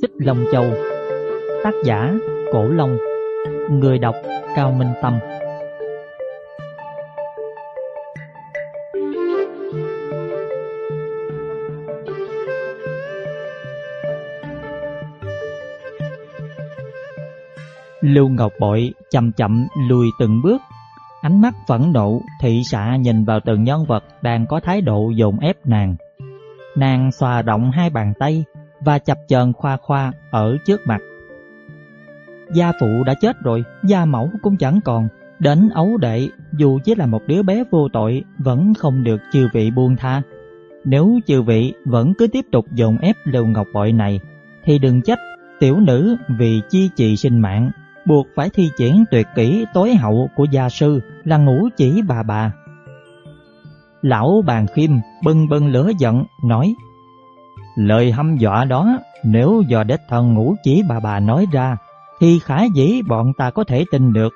Xích Long Châu. Tác giả Cổ Long. Người đọc Cao Minh Tâm. Lưu Ngọc Bội chậm chậm lùi từng bước. Ánh mắt phẫn nộ thị xạ nhìn vào từng nhân vật đang có thái độ dồn ép nàng. Nàng xòa động hai bàn tay và chập chờn khoa khoa ở trước mặt. Gia phụ đã chết rồi, gia mẫu cũng chẳng còn, đến ấu đệ dù chỉ là một đứa bé vô tội vẫn không được chư vị buông tha. Nếu chư vị vẫn cứ tiếp tục dồn ép Lưu Ngọc Bội này thì đừng trách tiểu nữ vì chi trì sinh mạng buộc phải thi triển tuyệt kỹ tối hậu của gia sư là ngũ chỉ bà bà. Lão bàn khiêm bưng bưng lửa giận nói Lời hăm dọa đó nếu do đích thần ngũ chỉ bà bà nói ra thì khả dĩ bọn ta có thể tin được.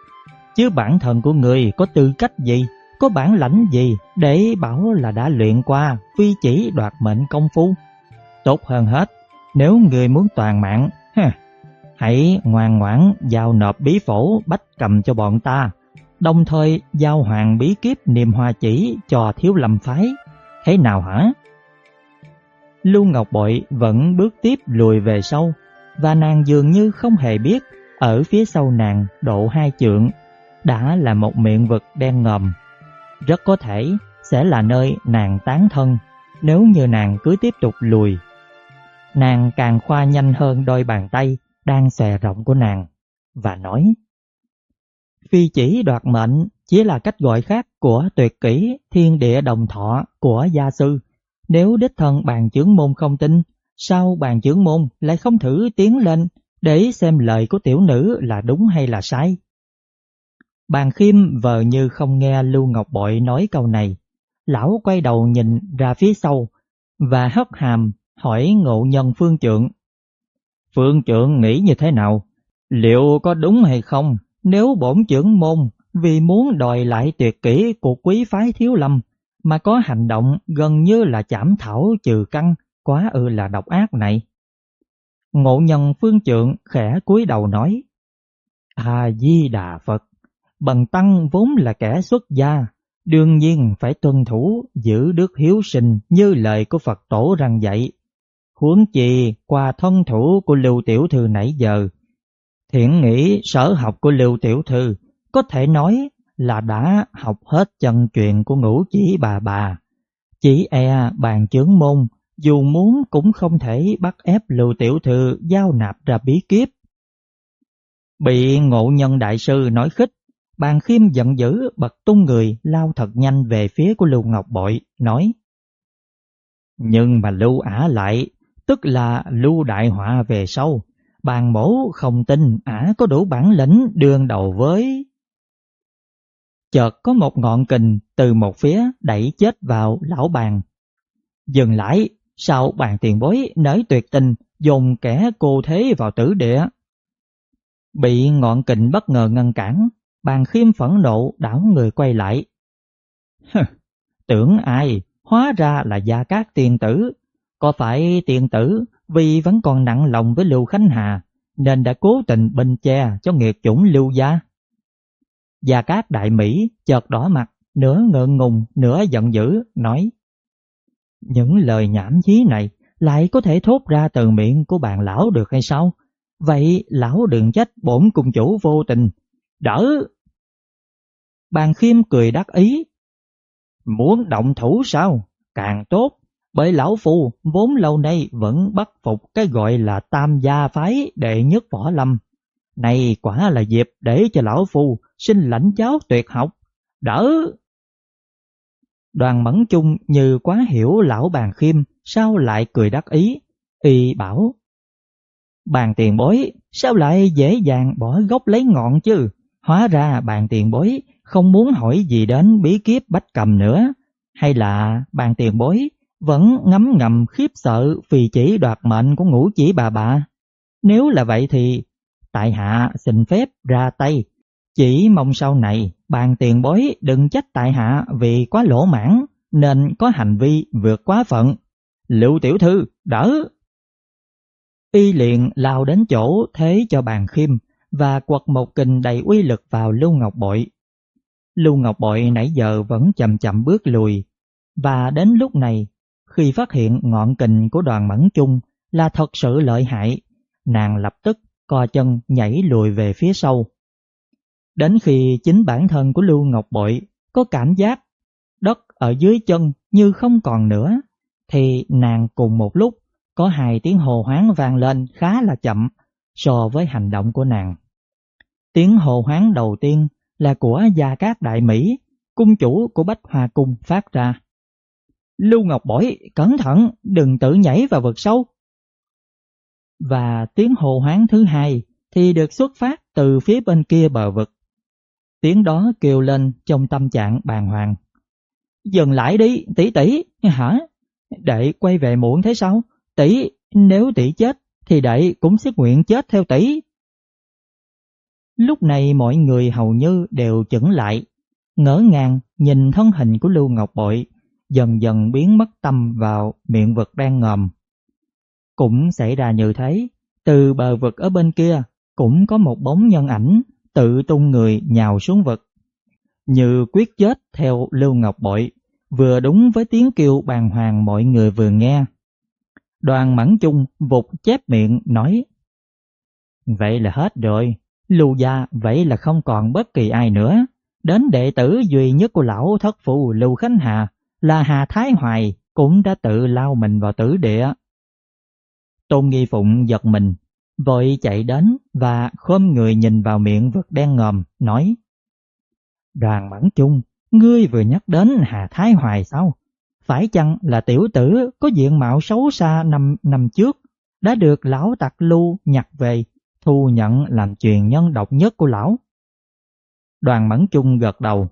Chứ bản thân của người có tư cách gì, có bản lãnh gì để bảo là đã luyện qua phi chỉ đoạt mệnh công phu. Tốt hơn hết, nếu người muốn toàn mạng, ha, hãy ngoan ngoãn giao nộp bí phổ bách cầm cho bọn ta, đồng thời giao hoàng bí kiếp niềm hoa chỉ cho thiếu lâm phái. Thế nào hả? Lưu Ngọc Bội vẫn bước tiếp lùi về sau, và nàng dường như không hề biết, ở phía sau nàng độ hai trượng đã là một miệng vực đen ngòm. Rất có thể sẽ là nơi nàng tán thân, nếu như nàng cứ tiếp tục lùi. Nàng càng khoa nhanh hơn đôi bàn tay đang xòe rộng của nàng, và nói, Phi chỉ đoạt mệnh chỉ là cách gọi khác của tuyệt kỹ thiên địa đồng thọ của gia sư nếu đích thân bàn chứng môn không tin, sao bàn chứng môn lại không thử tiến lên để xem lời của tiểu nữ là đúng hay là sai? Bàn khiêm vờ như không nghe Lưu Ngọc Bội nói câu này. Lão quay đầu nhìn ra phía sau và hất hàm hỏi ngộ nhân Phương Trượng. Phương Trượng nghĩ như thế nào? Liệu có đúng hay không nếu bổn trưởng môn vì muốn đòi lại tuyệt kỹ của quý phái thiếu lâm mà có hành động gần như là chảm thảo trừ căn, quá ư là độc ác này. Ngộ nhân phương trượng khẽ cúi đầu nói, A-di-đà Phật, bần tăng vốn là kẻ xuất gia, đương nhiên phải tuân thủ giữ đức hiếu sinh như lời của Phật tổ rằng dạy. Huống chi qua thân thủ của Lưu Tiểu Thư nãy giờ, thiện nghĩ sở học của Lưu Tiểu Thư có thể nói là đã học hết chân truyền của ngũ chỉ bà bà. Chỉ e bàn chướng môn, dù muốn cũng không thể bắt ép lưu tiểu thư giao nạp ra bí kiếp. Bị ngộ nhân đại sư nói khích, bàn khiêm giận dữ bật tung người lao thật nhanh về phía của Lưu Ngọc Bội, nói Nhưng mà Lưu ả lại, tức là Lưu đại họa về sau, bàn mổ không tin ả có đủ bản lĩnh đương đầu với chợt có một ngọn kình từ một phía đẩy chết vào lão bàn. Dừng lại, sau bàn tiền bối nới tuyệt tình, dùng kẻ cô thế vào tử địa. Bị ngọn kình bất ngờ ngăn cản, bàn khiêm phẫn nộ đảo người quay lại. tưởng ai, hóa ra là gia cát tiền tử. Có phải tiền tử vì vẫn còn nặng lòng với Lưu Khánh Hà, nên đã cố tình bình che cho nghiệt chủng Lưu Gia? Và các Đại Mỹ chợt đỏ mặt, nửa ngượng ngùng, nửa giận dữ, nói Những lời nhảm nhí này lại có thể thốt ra từ miệng của bạn lão được hay sao? Vậy lão đừng trách bổn cung chủ vô tình. Đỡ! Bàn khiêm cười đắc ý. Muốn động thủ sao? Càng tốt, bởi lão phu vốn lâu nay vẫn bắt phục cái gọi là tam gia phái đệ nhất võ lâm. Này quả là dịp để cho lão phu xin lãnh cháu tuyệt học, đỡ. Đoàn mẫn chung như quá hiểu lão bàn khiêm, sao lại cười đắc ý, y bảo. Bàn tiền bối, sao lại dễ dàng bỏ gốc lấy ngọn chứ? Hóa ra bàn tiền bối không muốn hỏi gì đến bí kiếp bách cầm nữa, hay là bàn tiền bối vẫn ngấm ngầm khiếp sợ vì chỉ đoạt mệnh của ngũ chỉ bà bà. Nếu là vậy thì tại hạ xin phép ra tay chỉ mong sau này bàn tiền bối đừng trách tại hạ vì quá lỗ mãn nên có hành vi vượt quá phận. Lưu tiểu thư, đỡ! Y liền lao đến chỗ thế cho bàn khiêm và quật một kình đầy uy lực vào Lưu Ngọc Bội. Lưu Ngọc Bội nãy giờ vẫn chậm chậm bước lùi, và đến lúc này, khi phát hiện ngọn kình của đoàn mẫn chung là thật sự lợi hại, nàng lập tức co chân nhảy lùi về phía sau. Đến khi chính bản thân của Lưu Ngọc Bội có cảm giác đất ở dưới chân như không còn nữa, thì nàng cùng một lúc có hai tiếng hồ hoáng vang lên khá là chậm so với hành động của nàng. Tiếng hồ hoáng đầu tiên là của Gia Cát Đại Mỹ, cung chủ của Bách Hoa Cung phát ra. Lưu Ngọc Bội, cẩn thận, đừng tự nhảy vào vực sâu. Và tiếng hồ hoáng thứ hai thì được xuất phát từ phía bên kia bờ vực. Tiếng đó kêu lên trong tâm trạng bàng hoàng. Dừng lại đi, tỷ tỷ, hả? Đệ quay về muộn thế sao? Tỷ, nếu tỷ chết thì đệ cũng sẽ nguyện chết theo tỷ. Lúc này mọi người hầu như đều chững lại, ngỡ ngàng nhìn thân hình của Lưu Ngọc Bội dần dần biến mất tâm vào miệng vực đang ngầm. Cũng xảy ra như thế, từ bờ vực ở bên kia cũng có một bóng nhân ảnh tự tung người nhào xuống vực. Như quyết chết theo Lưu Ngọc Bội, vừa đúng với tiếng kêu bàng hoàng mọi người vừa nghe. Đoàn mẫn chung vụt chép miệng nói Vậy là hết rồi, lưu gia vậy là không còn bất kỳ ai nữa. Đến đệ tử duy nhất của lão thất phụ Lưu Khánh Hà là Hà Thái Hoài cũng đã tự lao mình vào tử địa. Tôn Nghi Phụng giật mình, vội chạy đến và khom người nhìn vào miệng vực đen ngòm, nói Đoàn Mẫn Chung, ngươi vừa nhắc đến Hà Thái Hoài sao? Phải chăng là tiểu tử có diện mạo xấu xa năm năm trước đã được lão tặc lưu nhặt về thu nhận làm truyền nhân độc nhất của lão? Đoàn Mẫn Chung gật đầu.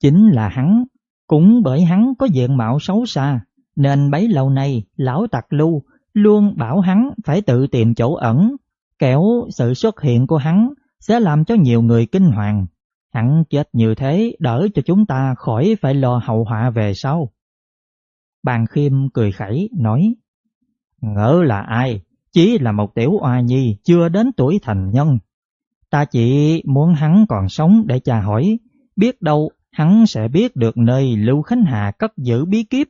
Chính là hắn, cũng bởi hắn có diện mạo xấu xa, nên bấy lâu nay lão tặc lưu luôn bảo hắn phải tự tìm chỗ ẩn, kẻo sự xuất hiện của hắn sẽ làm cho nhiều người kinh hoàng. Hắn chết như thế đỡ cho chúng ta khỏi phải lo hậu họa về sau. Bàn khiêm cười khẩy nói, Ngỡ là ai? Chỉ là một tiểu oa nhi chưa đến tuổi thành nhân. Ta chỉ muốn hắn còn sống để tra hỏi, biết đâu hắn sẽ biết được nơi Lưu Khánh Hà cất giữ bí kíp.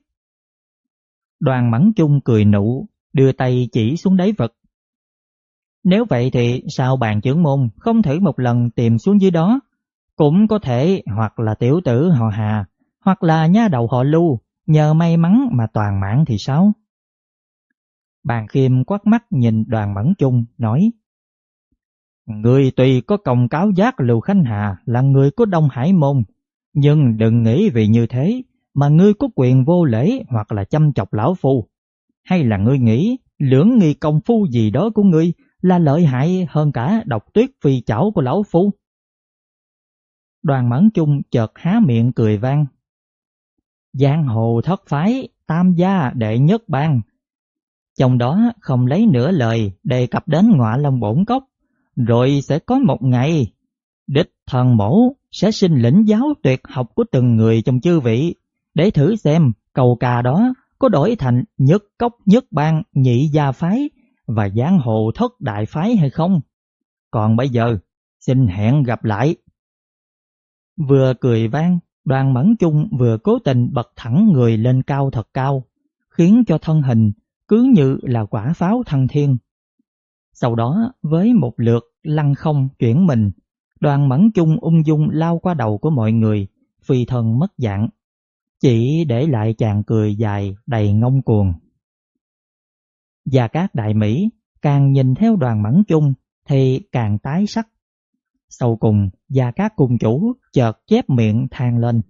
Đoàn mẫn chung cười nụ, đưa tay chỉ xuống đáy vật. Nếu vậy thì sao bàn trưởng môn không thử một lần tìm xuống dưới đó? Cũng có thể hoặc là tiểu tử họ Hà, hoặc là nha đầu họ Lưu, nhờ may mắn mà toàn mãn thì sao? Bàn khiêm quát mắt nhìn đoàn mẫn chung, nói Người tuy có công cáo giác Lưu Khánh Hà là người của Đông Hải Môn, nhưng đừng nghĩ vì như thế mà ngươi có quyền vô lễ hoặc là chăm chọc lão phu. Hay là ngươi nghĩ lưỡng nghi công phu gì đó của ngươi là lợi hại hơn cả độc tuyết phi chảo của lão phu? Đoàn mẫn chung chợt há miệng cười vang. Giang hồ thất phái, tam gia đệ nhất bang. Trong đó không lấy nửa lời đề cập đến ngọa long bổn cốc, rồi sẽ có một ngày đích thần mẫu sẽ xin lĩnh giáo tuyệt học của từng người trong chư vị để thử xem cầu cà đó có đổi thành nhất cốc nhất bang nhị gia phái và giáng hồ thất đại phái hay không. Còn bây giờ, xin hẹn gặp lại. Vừa cười vang, đoàn mẫn chung vừa cố tình bật thẳng người lên cao thật cao, khiến cho thân hình cứ như là quả pháo thăng thiên. Sau đó, với một lượt lăn không chuyển mình, đoàn mẫn chung ung dung lao qua đầu của mọi người, phi thần mất dạng, chỉ để lại chàng cười dài đầy ngông cuồng. Và các đại Mỹ càng nhìn theo đoàn mẫn chung thì càng tái sắc. Sau cùng, và các cung chủ chợt chép miệng than lên.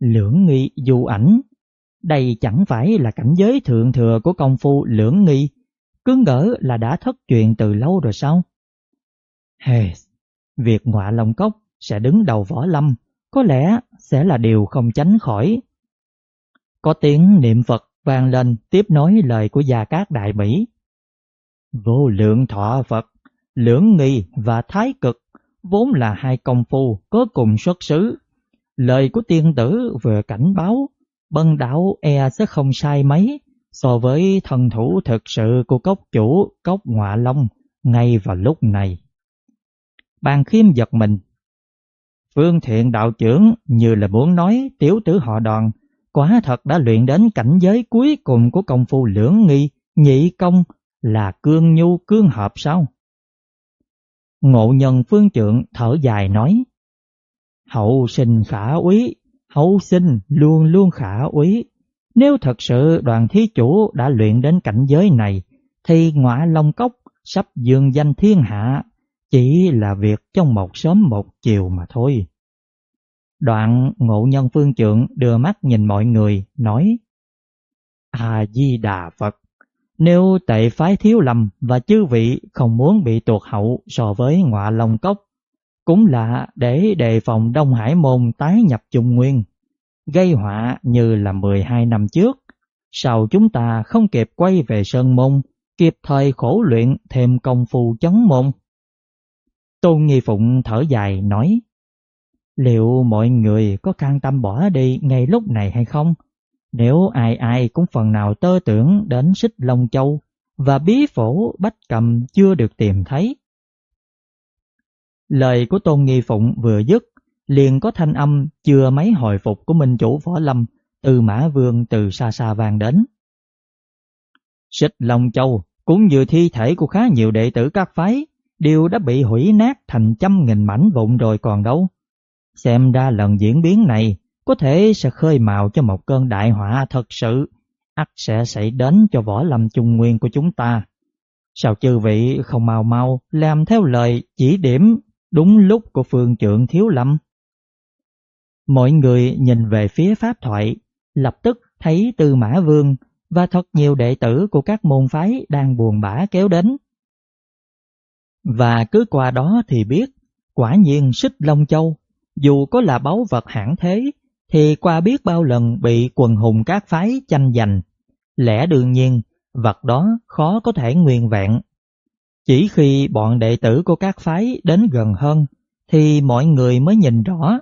Lưỡng nghi du ảnh, đây chẳng phải là cảnh giới thượng thừa của công phu lưỡng nghi, cứ ngỡ là đã thất truyền từ lâu rồi sao? Hề, việc ngọa lòng cốc sẽ đứng đầu võ lâm, có lẽ sẽ là điều không tránh khỏi. Có tiếng niệm Phật vang lên tiếp nối lời của Gia Cát Đại Mỹ. Vô lượng thọ Phật, lưỡng nghi và thái cực vốn là hai công phu có cùng xuất xứ. Lời của tiên tử vừa cảnh báo, bân đạo e sẽ không sai mấy, so với thần thủ thực sự của cốc chủ cốc ngọa long ngay vào lúc này. Bàn khiêm giật mình. Phương thiện đạo trưởng như là muốn nói tiểu tử họ đoàn quá thật đã luyện đến cảnh giới cuối cùng của công phu lưỡng nghi, nhị công là cương nhu cương hợp sao? Ngộ nhân phương trượng thở dài nói Hậu sinh khả úy, hậu sinh luôn luôn khả úy. Nếu thật sự đoàn thí chủ đã luyện đến cảnh giới này, thì ngọa long cốc sắp dương danh thiên hạ, chỉ là việc trong một sớm một chiều mà thôi. Đoạn ngộ nhân phương trượng đưa mắt nhìn mọi người, nói A-di-đà Phật, nếu tệ phái thiếu lầm và chư vị không muốn bị tuột hậu so với ngọa long cốc, cũng là để đề phòng Đông Hải Môn tái nhập Trung Nguyên, gây họa như là 12 năm trước. Sau chúng ta không kịp quay về Sơn Môn, kịp thời khổ luyện thêm công phu chấn môn. Tôn Nghi Phụng thở dài nói, liệu mọi người có can tâm bỏ đi ngay lúc này hay không? Nếu ai ai cũng phần nào tơ tưởng đến xích Long Châu và bí phổ Bách Cầm chưa được tìm thấy, Lời của Tôn Nghi Phụng vừa dứt, liền có thanh âm chưa mấy hồi phục của minh chủ Võ Lâm từ Mã Vương từ xa xa vang đến. Xích Long Châu cũng như thi thể của khá nhiều đệ tử các phái đều đã bị hủy nát thành trăm nghìn mảnh vụn rồi còn đâu. Xem ra lần diễn biến này có thể sẽ khơi mào cho một cơn đại họa thật sự, ắt sẽ xảy đến cho võ lâm trung nguyên của chúng ta. Sao chư vị không mau mau làm theo lời chỉ điểm đúng lúc của phương trượng thiếu lâm. Mọi người nhìn về phía pháp thoại, lập tức thấy Tư Mã Vương và thật nhiều đệ tử của các môn phái đang buồn bã kéo đến. Và cứ qua đó thì biết, quả nhiên xích Long Châu, dù có là báu vật hãng thế, thì qua biết bao lần bị quần hùng các phái tranh giành. Lẽ đương nhiên, vật đó khó có thể nguyên vẹn chỉ khi bọn đệ tử của các phái đến gần hơn thì mọi người mới nhìn rõ.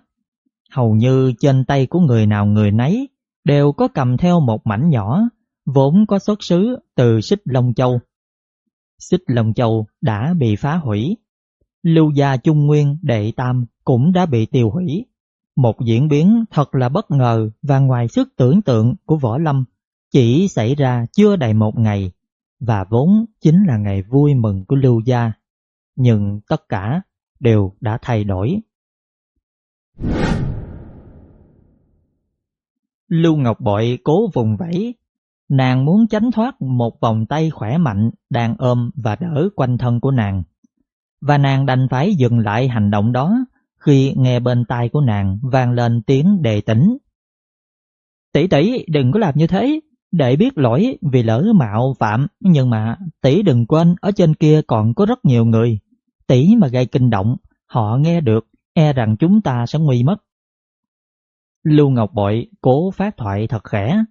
Hầu như trên tay của người nào người nấy đều có cầm theo một mảnh nhỏ vốn có xuất xứ từ xích Long Châu. Xích Long Châu đã bị phá hủy. Lưu gia Trung Nguyên đệ tam cũng đã bị tiêu hủy. Một diễn biến thật là bất ngờ và ngoài sức tưởng tượng của Võ Lâm chỉ xảy ra chưa đầy một ngày và vốn chính là ngày vui mừng của Lưu Gia, nhưng tất cả đều đã thay đổi. Lưu Ngọc Bội cố vùng vẫy, nàng muốn tránh thoát một vòng tay khỏe mạnh đang ôm và đỡ quanh thân của nàng. Và nàng đành phải dừng lại hành động đó khi nghe bên tai của nàng vang lên tiếng đề tỉnh. Tỷ tỷ đừng có làm như thế, để biết lỗi vì lỡ mạo phạm, nhưng mà tỷ đừng quên ở trên kia còn có rất nhiều người. Tỷ mà gây kinh động, họ nghe được, e rằng chúng ta sẽ nguy mất. Lưu Ngọc Bội cố phát thoại thật khẽ.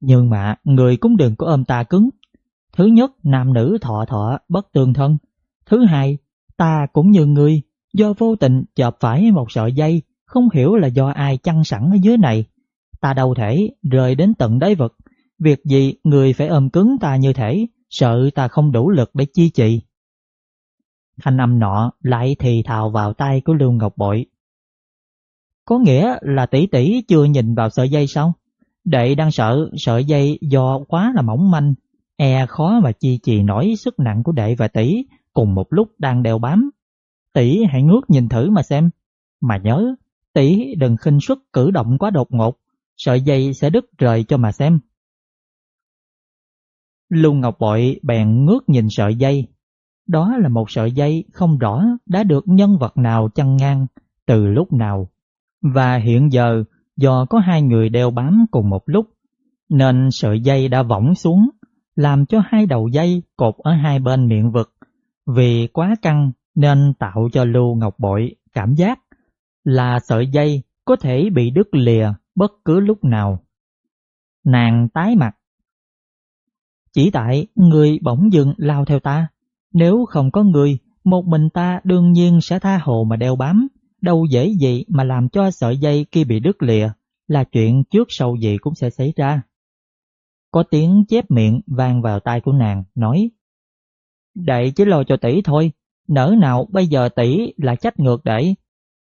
Nhưng mà người cũng đừng có ôm ta cứng. Thứ nhất, nam nữ thọ thọ bất tương thân. Thứ hai, ta cũng như người, do vô tình chợp phải một sợi dây, không hiểu là do ai chăn sẵn ở dưới này Ta đâu thể rời đến tận đáy vực. Việc gì người phải ôm cứng ta như thể, sợ ta không đủ lực để chi trị. Thanh âm nọ lại thì thào vào tay của Lưu Ngọc Bội. Có nghĩa là tỷ tỷ chưa nhìn vào sợi dây sao? Đệ đang sợ sợi dây do quá là mỏng manh, e khó mà chi trì nổi sức nặng của đệ và tỷ cùng một lúc đang đeo bám. Tỷ hãy ngước nhìn thử mà xem. Mà nhớ, tỷ đừng khinh suất cử động quá đột ngột, sợi dây sẽ đứt rời cho mà xem. Lưu Ngọc Bội bèn ngước nhìn sợi dây. Đó là một sợi dây không rõ đã được nhân vật nào chăn ngang từ lúc nào. Và hiện giờ do có hai người đeo bám cùng một lúc nên sợi dây đã võng xuống làm cho hai đầu dây cột ở hai bên miệng vực. Vì quá căng nên tạo cho Lưu Ngọc Bội cảm giác là sợi dây có thể bị đứt lìa bất cứ lúc nào. Nàng tái mặt. Chỉ tại người bỗng dừng lao theo ta, nếu không có người, một mình ta đương nhiên sẽ tha hồ mà đeo bám, đâu dễ gì mà làm cho sợi dây kia bị đứt lìa, là chuyện trước sau gì cũng sẽ xảy ra. có tiếng chép miệng vang vào tai của nàng, nói Đệ chỉ lo cho tỷ thôi, nỡ nào bây giờ tỷ là trách ngược đệ.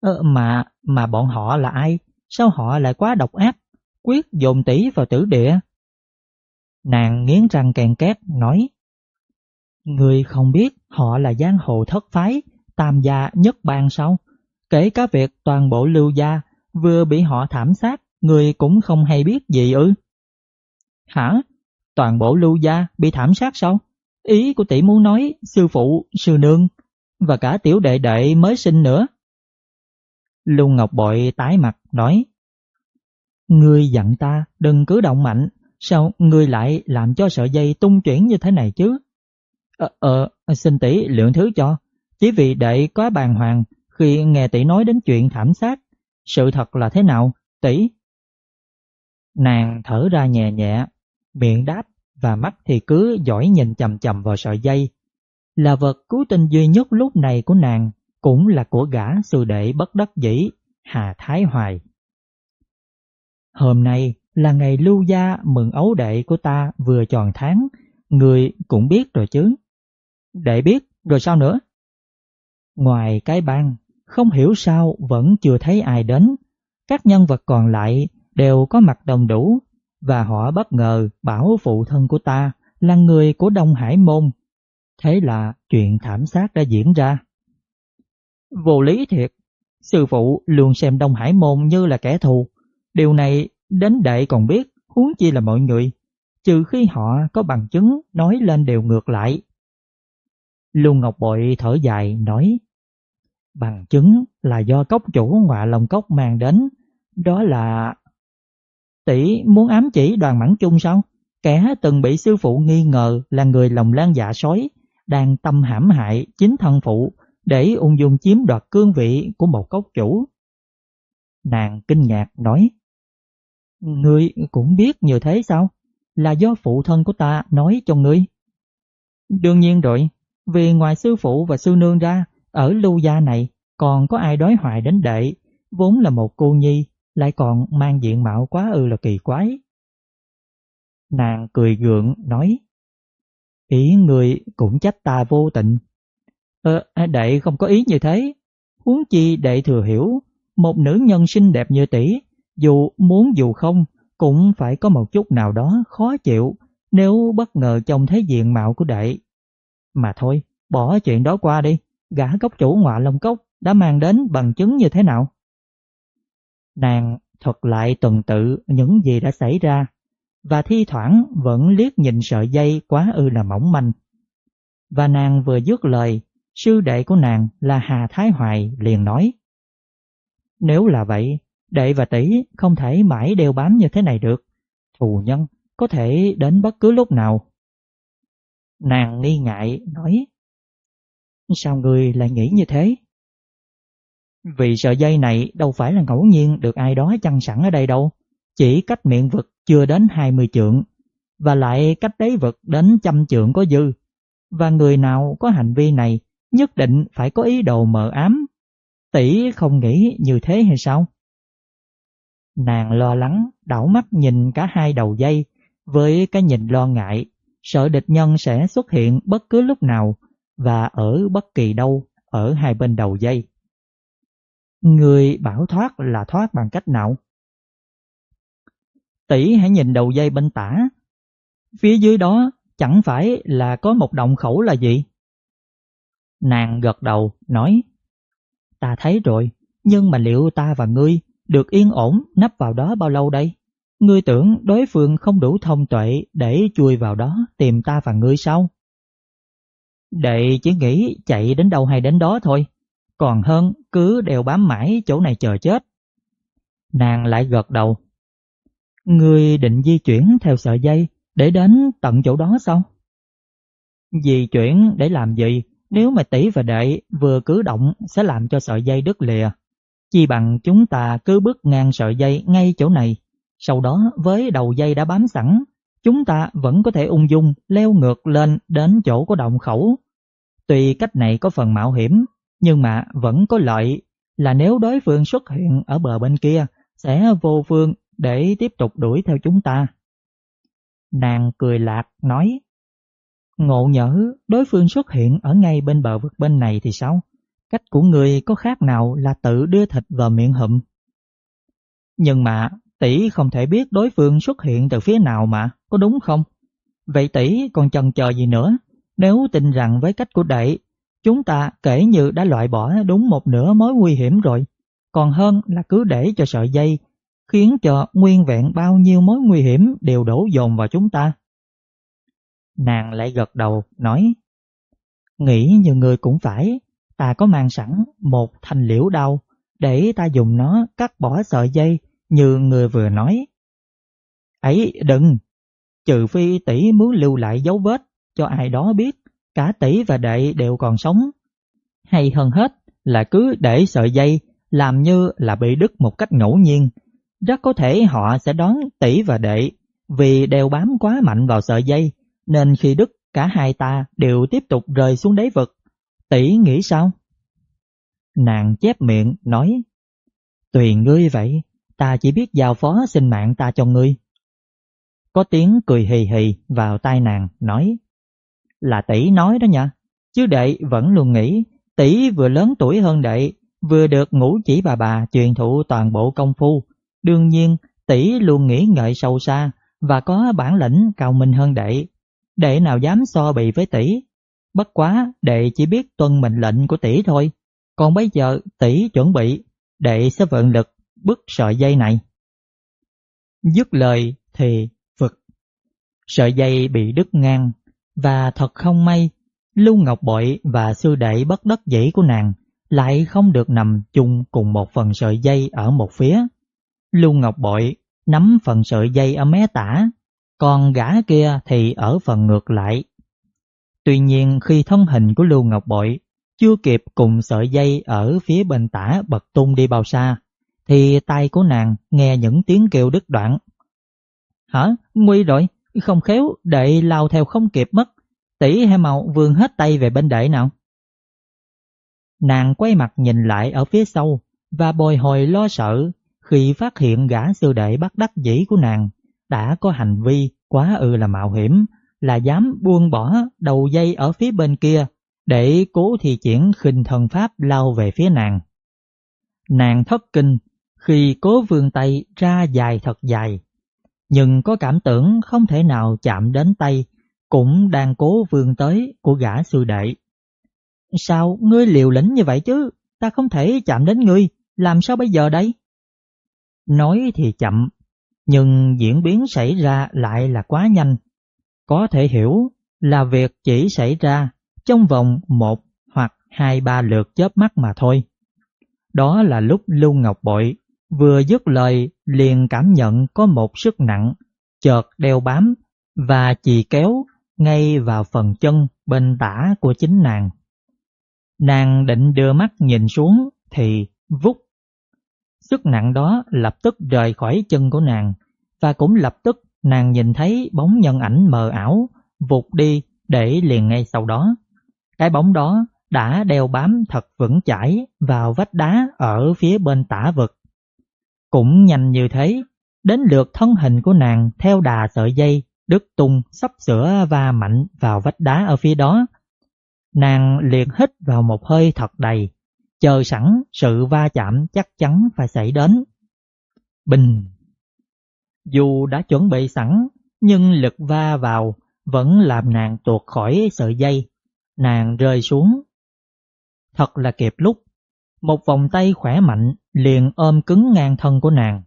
Ờ, mà, mà bọn họ là ai? Sao họ lại quá độc ác, quyết dồn tỷ vào tử địa? Nàng nghiến răng kèn két, nói Người không biết họ là giang hồ thất phái, tam gia nhất bang sao? Kể cả việc toàn bộ lưu gia vừa bị họ thảm sát, người cũng không hay biết gì ư? Hả? Toàn bộ lưu gia bị thảm sát sao? Ý của tỷ muốn nói sư phụ, sư nương và cả tiểu đệ đệ mới sinh nữa. Lưu Ngọc Bội tái mặt nói Ngươi dặn ta đừng cứ động mạnh, sao ngươi lại làm cho sợi dây tung chuyển như thế này chứ? Ờ, ờ xin tỷ lượng thứ cho, chỉ vì đệ có bàn hoàng khi nghe tỷ nói đến chuyện thảm sát, sự thật là thế nào, tỷ? Nàng thở ra nhẹ nhẹ, miệng đáp và mắt thì cứ giỏi nhìn chầm chầm vào sợi dây. Là vật cứu tinh duy nhất lúc này của nàng, cũng là của gã sư đệ bất đắc dĩ, Hà Thái Hoài. Hôm nay là ngày lưu gia mừng ấu đệ của ta vừa tròn tháng, người cũng biết rồi chứ. Đệ biết, rồi sao nữa? Ngoài cái bang, không hiểu sao vẫn chưa thấy ai đến. Các nhân vật còn lại đều có mặt đồng đủ và họ bất ngờ bảo phụ thân của ta là người của Đông Hải Môn. Thế là chuyện thảm sát đã diễn ra. Vô lý thiệt, sư phụ luôn xem Đông Hải Môn như là kẻ thù. Điều này đến đệ còn biết, huống chi là mọi người, trừ khi họ có bằng chứng nói lên đều ngược lại. Lưu Ngọc Bội thở dài nói, bằng chứng là do cốc chủ ngọa lòng cốc mang đến, đó là tỷ muốn ám chỉ đoàn mãn chung sao? Kẻ từng bị sư phụ nghi ngờ là người lòng lan dạ sói, đang tâm hãm hại chính thân phụ để ung dung chiếm đoạt cương vị của một cốc chủ. Nàng kinh ngạc nói, Ngươi cũng biết như thế sao? Là do phụ thân của ta nói cho ngươi. Đương nhiên rồi, vì ngoài sư phụ và sư nương ra, ở lưu gia này còn có ai đói hoài đến đệ, vốn là một cô nhi lại còn mang diện mạo quá ư là kỳ quái. Nàng cười gượng nói, ý người cũng trách ta vô tình. Ờ, à, đệ không có ý như thế, huống chi đệ thừa hiểu, một nữ nhân xinh đẹp như tỷ, dù muốn dù không, cũng phải có một chút nào đó khó chịu nếu bất ngờ trông thấy diện mạo của đệ. Mà thôi, bỏ chuyện đó qua đi, gã cốc chủ ngọa lông cốc đã mang đến bằng chứng như thế nào? Nàng thuật lại tuần tự những gì đã xảy ra và thi thoảng vẫn liếc nhìn sợi dây quá ư là mỏng manh. Và nàng vừa dứt lời, sư đệ của nàng là Hà Thái Hoài liền nói Nếu là vậy, đệ và tỷ không thể mãi đeo bám như thế này được. Thù nhân có thể đến bất cứ lúc nào. Nàng nghi ngại nói Sao người lại nghĩ như thế? Vì sợi dây này đâu phải là ngẫu nhiên được ai đó chăn sẵn ở đây đâu, chỉ cách miệng vực chưa đến 20 trượng, và lại cách đáy vực đến trăm trượng có dư. Và người nào có hành vi này nhất định phải có ý đồ mờ ám. Tỷ không nghĩ như thế hay sao? Nàng lo lắng, đảo mắt nhìn cả hai đầu dây với cái nhìn lo ngại, sợ địch nhân sẽ xuất hiện bất cứ lúc nào và ở bất kỳ đâu ở hai bên đầu dây. Người bảo thoát là thoát bằng cách nào? Tỷ hãy nhìn đầu dây bên tả. Phía dưới đó chẳng phải là có một động khẩu là gì? Nàng gật đầu, nói Ta thấy rồi, nhưng mà liệu ta và ngươi được yên ổn nắp vào đó bao lâu đây? Ngươi tưởng đối phương không đủ thông tuệ để chui vào đó tìm ta và ngươi sao? Đệ chỉ nghĩ chạy đến đâu hay đến đó thôi, còn hơn cứ đều bám mãi chỗ này chờ chết. Nàng lại gật đầu. người định di chuyển theo sợi dây để đến tận chỗ đó sao? Di chuyển để làm gì nếu mà tỷ và đệ vừa cứ động sẽ làm cho sợi dây đứt lìa? Chi bằng chúng ta cứ bước ngang sợi dây ngay chỗ này, sau đó với đầu dây đã bám sẵn, chúng ta vẫn có thể ung dung leo ngược lên đến chỗ có động khẩu. Tuy cách này có phần mạo hiểm, nhưng mà vẫn có lợi là nếu đối phương xuất hiện ở bờ bên kia sẽ vô phương để tiếp tục đuổi theo chúng ta. Nàng cười lạc nói Ngộ nhỡ đối phương xuất hiện ở ngay bên bờ vực bên này thì sao? Cách của người có khác nào là tự đưa thịt vào miệng hụm? Nhưng mà tỷ không thể biết đối phương xuất hiện từ phía nào mà, có đúng không? Vậy tỷ còn chần chờ gì nữa? Nếu tin rằng với cách của đệ, chúng ta kể như đã loại bỏ đúng một nửa mối nguy hiểm rồi. Còn hơn là cứ để cho sợi dây, khiến cho nguyên vẹn bao nhiêu mối nguy hiểm đều đổ dồn vào chúng ta. Nàng lại gật đầu, nói Nghĩ như người cũng phải, ta có mang sẵn một thanh liễu đau để ta dùng nó cắt bỏ sợi dây như người vừa nói. Ấy đừng, trừ phi tỷ muốn lưu lại dấu vết cho ai đó biết cả tỷ và đệ đều còn sống. Hay hơn hết là cứ để sợi dây làm như là bị đứt một cách ngẫu nhiên. Rất có thể họ sẽ đoán tỷ và đệ vì đều bám quá mạnh vào sợi dây nên khi đứt cả hai ta đều tiếp tục rơi xuống đáy vực. Tỷ nghĩ sao? Nàng chép miệng nói Tùy ngươi vậy, ta chỉ biết giao phó sinh mạng ta cho ngươi. Có tiếng cười hì hì vào tai nàng nói Là tỷ nói đó nha, chứ đệ vẫn luôn nghĩ tỷ vừa lớn tuổi hơn đệ, vừa được ngũ chỉ bà bà truyền thụ toàn bộ công phu. Đương nhiên, tỷ luôn nghĩ ngợi sâu xa và có bản lĩnh cao minh hơn đệ. Đệ nào dám so bì với tỷ. Bất quá, đệ chỉ biết tuân mệnh lệnh của tỷ thôi. Còn bây giờ tỷ chuẩn bị, đệ sẽ vận lực bức sợi dây này. Dứt lời thì vực. Sợi dây bị đứt ngang và thật không may, Lưu Ngọc Bội và sư đệ bất đắc dĩ của nàng lại không được nằm chung cùng một phần sợi dây ở một phía. Lưu Ngọc Bội nắm phần sợi dây ở mé tả, còn gã kia thì ở phần ngược lại. Tuy nhiên khi thân hình của Lưu Ngọc Bội chưa kịp cùng sợi dây ở phía bên tả bật tung đi bao xa, thì tay của nàng nghe những tiếng kêu đứt đoạn. Hả? Nguy rồi, không khéo đệ lao theo không kịp mất. Tỷ hay màu vươn hết tay về bên đệ nào. Nàng quay mặt nhìn lại ở phía sau và bồi hồi lo sợ khi phát hiện gã sư đệ bắt đắc dĩ của nàng đã có hành vi quá ư là mạo hiểm là dám buông bỏ đầu dây ở phía bên kia để cố thi triển khinh thần pháp lao về phía nàng. Nàng thất kinh khi cố vươn tay ra dài thật dài, nhưng có cảm tưởng không thể nào chạm đến tay cũng đang cố vươn tới của gã sư đệ. Sao ngươi liều lĩnh như vậy chứ? Ta không thể chạm đến ngươi, làm sao bây giờ đây? Nói thì chậm, nhưng diễn biến xảy ra lại là quá nhanh. Có thể hiểu là việc chỉ xảy ra trong vòng một hoặc hai ba lượt chớp mắt mà thôi. Đó là lúc Lưu Ngọc Bội vừa dứt lời, liền cảm nhận có một sức nặng, chợt đeo bám và chì kéo ngay vào phần chân bên tả của chính nàng. Nàng định đưa mắt nhìn xuống thì vút. Sức nặng đó lập tức rời khỏi chân của nàng và cũng lập tức nàng nhìn thấy bóng nhân ảnh mờ ảo vụt đi để liền ngay sau đó. Cái bóng đó đã đeo bám thật vững chãi vào vách đá ở phía bên tả vực. Cũng nhanh như thế, đến lượt thân hình của nàng theo đà sợi dây đứt tung sắp sửa va mạnh vào vách đá ở phía đó. Nàng liền hít vào một hơi thật đầy, chờ sẵn sự va chạm chắc chắn phải xảy đến. Bình Dù đã chuẩn bị sẵn, nhưng lực va vào vẫn làm nàng tuột khỏi sợi dây. Nàng rơi xuống. Thật là kịp lúc, một vòng tay khỏe mạnh liền ôm cứng ngang thân của nàng.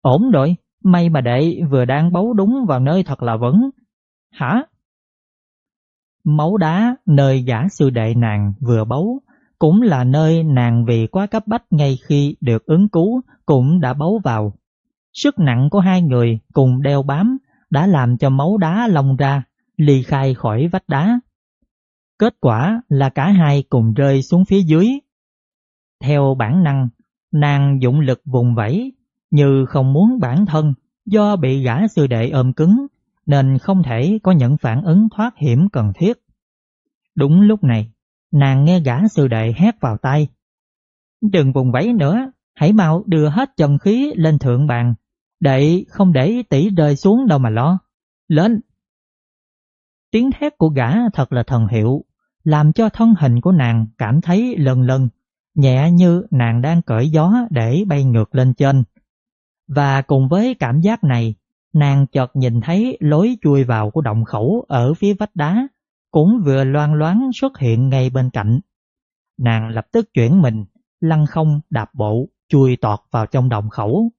Ổn rồi, may mà đệ vừa đang bấu đúng vào nơi thật là vấn, Hả? Máu đá nơi gã sư đệ nàng vừa bấu cũng là nơi nàng vì quá cấp bách ngay khi được ứng cứu cũng đã bấu vào. Sức nặng của hai người cùng đeo bám đã làm cho máu đá lông ra, ly khai khỏi vách đá. Kết quả là cả hai cùng rơi xuống phía dưới. Theo bản năng, nàng dụng lực vùng vẫy như không muốn bản thân do bị gã sư đệ ôm cứng nên không thể có những phản ứng thoát hiểm cần thiết. Đúng lúc này, nàng nghe gã sư đệ hét vào tay. Đừng vùng vẫy nữa, hãy mau đưa hết chân khí lên thượng bàn, đệ không để tỷ rơi xuống đâu mà lo. lên! Tiếng thét của gã thật là thần hiệu, làm cho thân hình của nàng cảm thấy lần lần, nhẹ như nàng đang cởi gió để bay ngược lên trên. Và cùng với cảm giác này, nàng chợt nhìn thấy lối chui vào của động khẩu ở phía vách đá, cũng vừa loan loáng xuất hiện ngay bên cạnh. Nàng lập tức chuyển mình, lăn không đạp bộ, chui tọt vào trong động khẩu.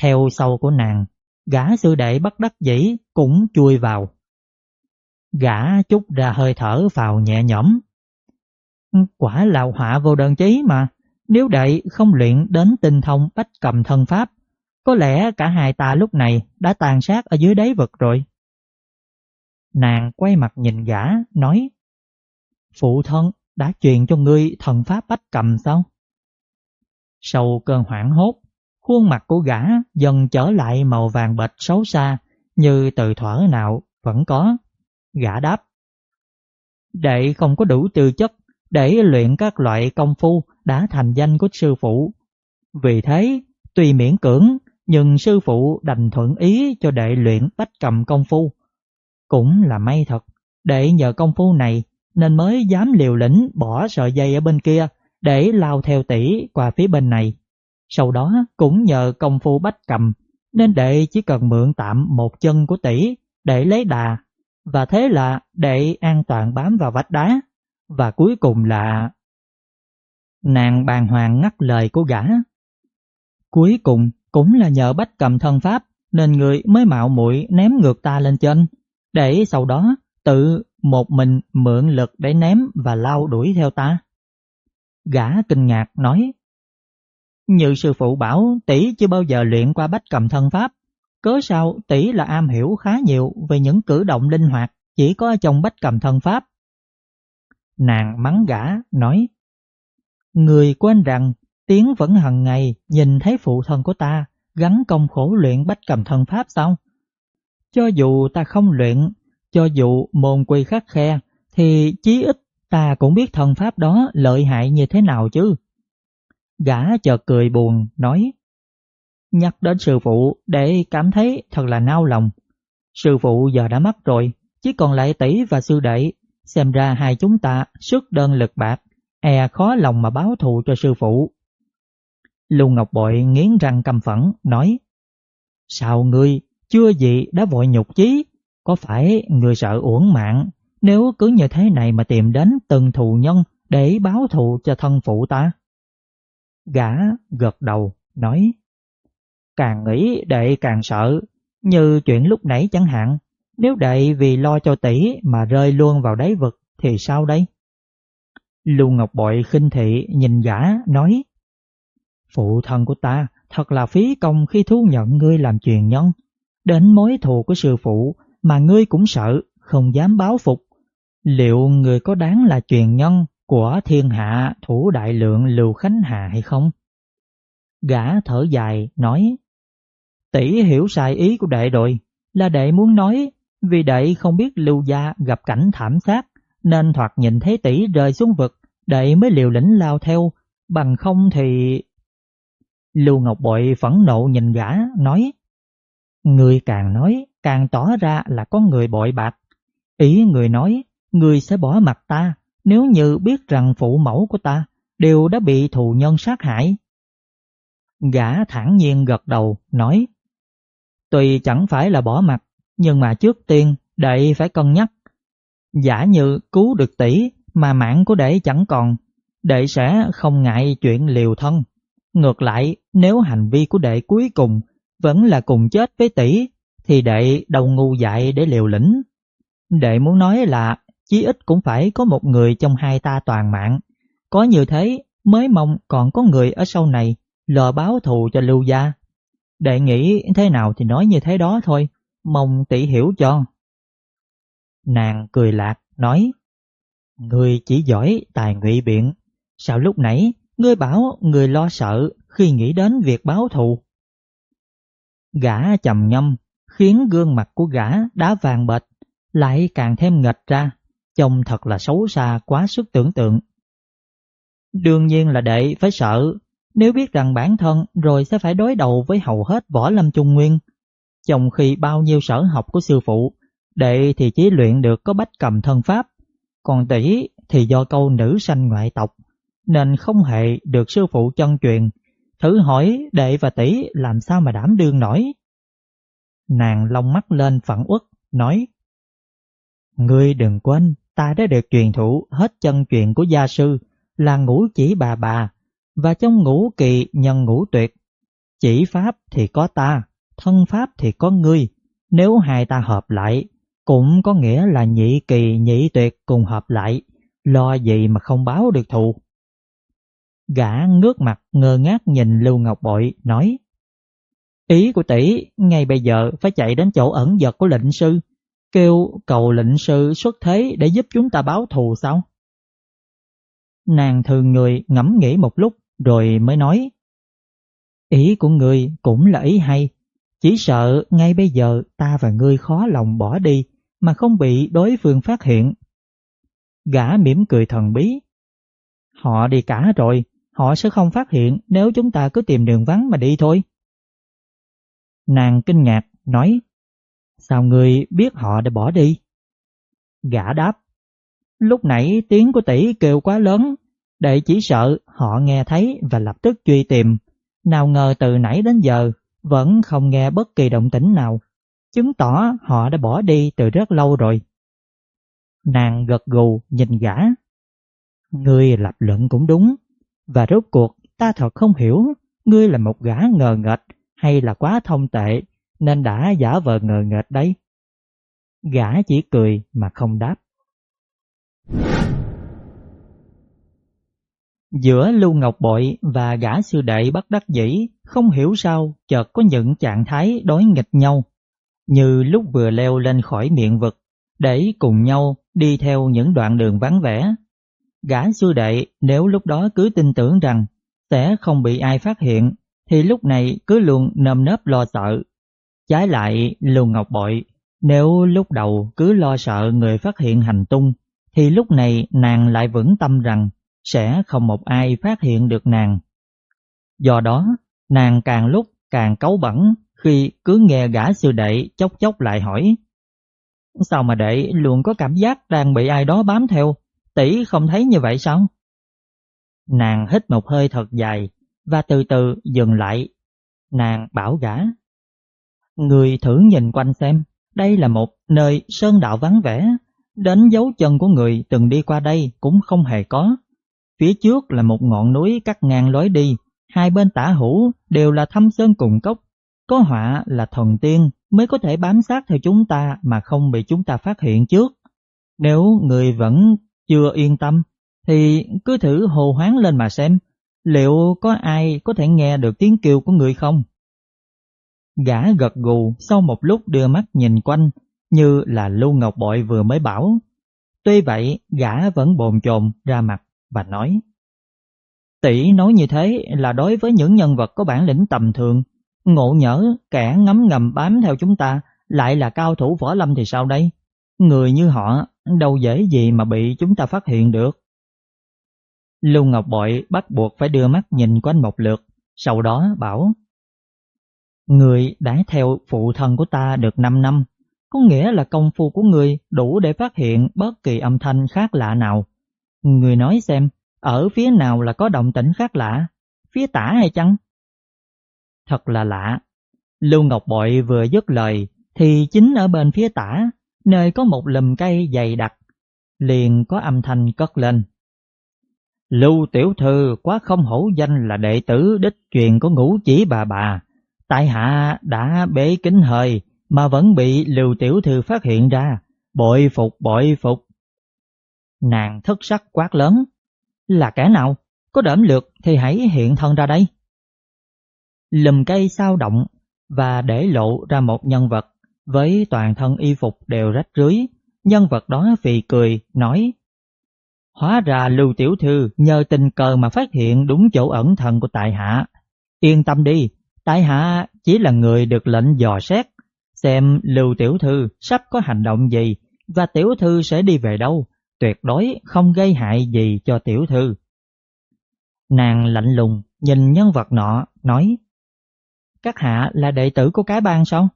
Theo sau của nàng, gã sư đệ bất đắc dĩ cũng chui vào. Gã chút ra hơi thở vào nhẹ nhõm. Quả là họa vô đơn chí mà, nếu đệ không luyện đến tinh thông bách cầm thân pháp, có lẽ cả hai ta lúc này đã tàn sát ở dưới đáy vực rồi. Nàng quay mặt nhìn gã, nói Phụ thân đã truyền cho ngươi thần pháp bách cầm sao? Sau cơn hoảng hốt, khuôn mặt của gã dần trở lại màu vàng bệch xấu xa như từ thuở nào vẫn có. Gã đáp Đệ không có đủ tư chất để luyện các loại công phu đã thành danh của sư phụ. Vì thế, tuy miễn cưỡng, nhưng sư phụ đành thuận ý cho đệ luyện bách cầm công phu. Cũng là may thật, đệ nhờ công phu này nên mới dám liều lĩnh bỏ sợi dây ở bên kia để lao theo tỷ qua phía bên này. Sau đó cũng nhờ công phu bách cầm nên đệ chỉ cần mượn tạm một chân của tỷ để lấy đà và thế là đệ an toàn bám vào vách đá và cuối cùng là... Nàng bàng hoàng ngắt lời của gã. Cuối cùng cũng là nhờ bách cầm thân pháp nên người mới mạo muội ném ngược ta lên trên, để sau đó tự một mình mượn lực để ném và lao đuổi theo ta. Gã kinh ngạc nói, Như sư phụ bảo, tỷ chưa bao giờ luyện qua bách cầm thân pháp Cớ sao tỷ là am hiểu khá nhiều về những cử động linh hoạt chỉ có trong bách cầm thân pháp Nàng mắng gã nói Người quên rằng Tiến vẫn hằng ngày nhìn thấy phụ thân của ta gắn công khổ luyện bách cầm thân pháp sao? Cho dù ta không luyện, cho dù môn quy khắc khe, thì chí ít ta cũng biết thần pháp đó lợi hại như thế nào chứ. Gã chợt cười buồn, nói Nhắc đến sư phụ để cảm thấy thật là nao lòng. Sư phụ giờ đã mất rồi, chỉ còn lại tỷ và sư đệ. Xem ra hai chúng ta sức đơn lực bạc, e khó lòng mà báo thù cho sư phụ. Lưu Ngọc Bội nghiến răng căm phẫn, nói Sao ngươi chưa gì đã vội nhục chí, có phải người sợ uổng mạng nếu cứ như thế này mà tìm đến từng thù nhân để báo thù cho thân phụ ta? Gã gật đầu, nói Càng nghĩ đệ càng sợ, như chuyện lúc nãy chẳng hạn, nếu đệ vì lo cho tỷ mà rơi luôn vào đáy vực thì sao đây? Lưu Ngọc Bội khinh thị nhìn gã nói Phụ thân của ta thật là phí công khi thu nhận ngươi làm truyền nhân. Đến mối thù của sư phụ mà ngươi cũng sợ, không dám báo phục. Liệu người có đáng là truyền nhân của thiên hạ thủ đại lượng Lưu Khánh Hà hay không? Gã thở dài nói Tỷ hiểu sai ý của đệ rồi, là đệ muốn nói vì đệ không biết Lưu Gia gặp cảnh thảm sát nên thoạt nhìn thấy tỷ rơi xuống vực, đệ mới liều lĩnh lao theo, bằng không thì... Lưu Ngọc Bội phẫn nộ nhìn gã, nói Người càng nói, càng tỏ ra là có người bội bạc. Ý người nói, người sẽ bỏ mặt ta nếu như biết rằng phụ mẫu của ta đều đã bị thù nhân sát hại. Gã thẳng nhiên gật đầu, nói tùy chẳng phải là bỏ mặt, nhưng mà trước tiên đệ phải cân nhắc. Giả như cứu được tỷ mà mạng của đệ chẳng còn, đệ sẽ không ngại chuyện liều thân. Ngược lại, nếu hành vi của đệ cuối cùng vẫn là cùng chết với tỷ, thì đệ đâu ngu dại để liều lĩnh. Đệ muốn nói là chí ít cũng phải có một người trong hai ta toàn mạng. Có như thế mới mong còn có người ở sau này lờ báo thù cho lưu gia. Đệ nghĩ thế nào thì nói như thế đó thôi, mong tỷ hiểu cho. Nàng cười lạc, nói Người chỉ giỏi tài ngụy biện, sao lúc nãy ngươi bảo người lo sợ khi nghĩ đến việc báo thù? Gã trầm ngâm, khiến gương mặt của gã đá vàng bệt lại càng thêm nghịch ra, trông thật là xấu xa quá sức tưởng tượng. Đương nhiên là đệ phải sợ, nếu biết rằng bản thân rồi sẽ phải đối đầu với hầu hết võ lâm trung nguyên trong khi bao nhiêu sở học của sư phụ, đệ thì chỉ luyện được có bách cầm thân pháp, còn tỷ thì do câu nữ sanh ngoại tộc, nên không hề được sư phụ chân truyền. Thử hỏi đệ và tỷ làm sao mà đảm đương nổi. Nàng long mắt lên phản uất, nói Ngươi đừng quên, ta đã được truyền thụ hết chân truyền của gia sư là ngũ chỉ bà bà, và trong ngũ kỳ nhân ngũ tuyệt. Chỉ pháp thì có ta, thân pháp thì có ngươi, nếu hai ta hợp lại, cũng có nghĩa là nhị kỳ nhị tuyệt cùng hợp lại, lo gì mà không báo được thù. Gã ngước mặt ngơ ngác nhìn Lưu Ngọc Bội, nói Ý của tỷ ngay bây giờ phải chạy đến chỗ ẩn giật của lệnh sư, kêu cầu lệnh sư xuất thế để giúp chúng ta báo thù sao? Nàng thường người ngẫm nghĩ một lúc rồi mới nói Ý của người cũng là ý hay, chỉ sợ ngay bây giờ ta và ngươi khó lòng bỏ đi mà không bị đối phương phát hiện. Gã mỉm cười thần bí. Họ đi cả rồi, họ sẽ không phát hiện nếu chúng ta cứ tìm đường vắng mà đi thôi. Nàng kinh ngạc, nói Sao ngươi biết họ đã bỏ đi? Gã đáp Lúc nãy tiếng của tỷ kêu quá lớn Đệ chỉ sợ họ nghe thấy và lập tức truy tìm Nào ngờ từ nãy đến giờ vẫn không nghe bất kỳ động tĩnh nào Chứng tỏ họ đã bỏ đi từ rất lâu rồi Nàng gật gù, nhìn gã Ngươi lập luận cũng đúng Và rốt cuộc, ta thật không hiểu, Ngươi là một gã ngờ nghệch hay là quá thông tệ, nên đã giả vờ ngờ nghệch đấy. Gã chỉ cười mà không đáp. Giữa Lưu Ngọc Bội và gã sư đệ bất đắc dĩ, không hiểu sao chợt có những trạng thái đối nghịch nhau, như lúc vừa leo lên khỏi miệng vực, để cùng nhau đi theo những đoạn đường vắng vẻ. Gã sư đệ nếu lúc đó cứ tin tưởng rằng sẽ không bị ai phát hiện, thì lúc này cứ luôn nơm nớp lo sợ Trái lại Lưu Ngọc Bội, nếu lúc đầu cứ lo sợ người phát hiện hành tung, thì lúc này nàng lại vững tâm rằng sẽ không một ai phát hiện được nàng. Do đó, nàng càng lúc càng cấu bẩn khi cứ nghe gã sư đệ chốc chốc lại hỏi Sao mà đệ luôn có cảm giác đang bị ai đó bám theo, tỷ không thấy như vậy sao? Nàng hít một hơi thật dài và từ từ dừng lại. Nàng bảo gã Người thử nhìn quanh xem, đây là một nơi sơn đạo vắng vẻ, đến dấu chân của người từng đi qua đây cũng không hề có. Phía trước là một ngọn núi cắt ngang lối đi, hai bên tả hữu đều là thâm sơn cùng cốc. Có họa là thần tiên mới có thể bám sát theo chúng ta mà không bị chúng ta phát hiện trước. Nếu người vẫn chưa yên tâm, thì cứ thử hồ hoáng lên mà xem, liệu có ai có thể nghe được tiếng kêu của người không? Gã gật gù sau một lúc đưa mắt nhìn quanh như là Lưu Ngọc Bội vừa mới bảo. Tuy vậy gã vẫn bồn chồn ra mặt và nói Tỷ nói như thế là đối với những nhân vật có bản lĩnh tầm thường Ngộ nhỡ kẻ ngấm ngầm bám theo chúng ta lại là cao thủ võ lâm thì sao đây? Người như họ đâu dễ gì mà bị chúng ta phát hiện được. Lưu Ngọc Bội bắt buộc phải đưa mắt nhìn quanh một lượt, sau đó bảo Người đã theo phụ thân của ta được 5 năm, có nghĩa là công phu của người đủ để phát hiện bất kỳ âm thanh khác lạ nào. Người nói xem, ở phía nào là có động tĩnh khác lạ, phía tả hay chăng? Thật là lạ. Lưu Ngọc Bội vừa dứt lời, thì chính ở bên phía tả, nơi có một lùm cây dày đặc, liền có âm thanh cất lên. Lưu Tiểu Thư quá không hổ danh là đệ tử đích truyền của ngũ chỉ bà bà, Tại hạ đã bế kính hơi mà vẫn bị Lưu Tiểu Thư phát hiện ra, bội phục bội phục. Nàng thất sắc quát lớn, là kẻ nào? Có đỡm lược thì hãy hiện thân ra đây. Lùm cây sao động và để lộ ra một nhân vật với toàn thân y phục đều rách rưới. Nhân vật đó phì cười, nói Hóa ra Lưu Tiểu Thư nhờ tình cờ mà phát hiện đúng chỗ ẩn thân của tại hạ. Yên tâm đi, Tại hạ chỉ là người được lệnh dò xét, xem Lưu Tiểu Thư sắp có hành động gì và Tiểu Thư sẽ đi về đâu, tuyệt đối không gây hại gì cho Tiểu Thư. Nàng lạnh lùng nhìn nhân vật nọ, nói Các hạ là đệ tử của cái bang sao?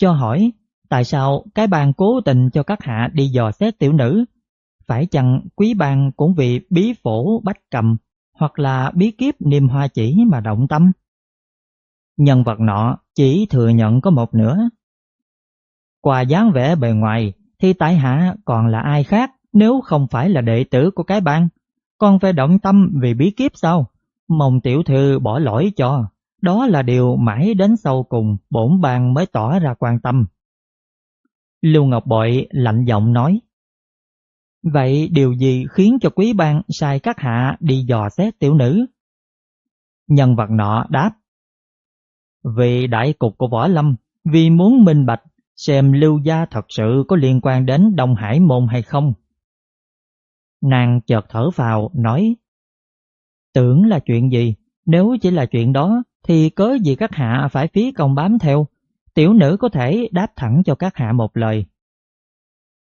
cho hỏi tại sao cái bang cố tình cho các hạ đi dò xét tiểu nữ? Phải chăng quý bang cũng vì bí phổ bách cầm hoặc là bí kiếp niềm hoa chỉ mà động tâm? Nhân vật nọ chỉ thừa nhận có một nửa. Qua dáng vẻ bề ngoài thì tại hạ còn là ai khác nếu không phải là đệ tử của cái bang. con phải động tâm vì bí kiếp sao? Mong tiểu thư bỏ lỗi cho. Đó là điều mãi đến sau cùng bổn bang mới tỏ ra quan tâm. Lưu Ngọc Bội lạnh giọng nói. Vậy điều gì khiến cho quý bang sai các hạ đi dò xét tiểu nữ? Nhân vật nọ đáp. Vì đại cục của Võ Lâm, vì muốn minh bạch xem Lưu Gia thật sự có liên quan đến Đông Hải Môn hay không. Nàng chợt thở phào nói Tưởng là chuyện gì, nếu chỉ là chuyện đó thì cớ gì các hạ phải phí công bám theo, tiểu nữ có thể đáp thẳng cho các hạ một lời.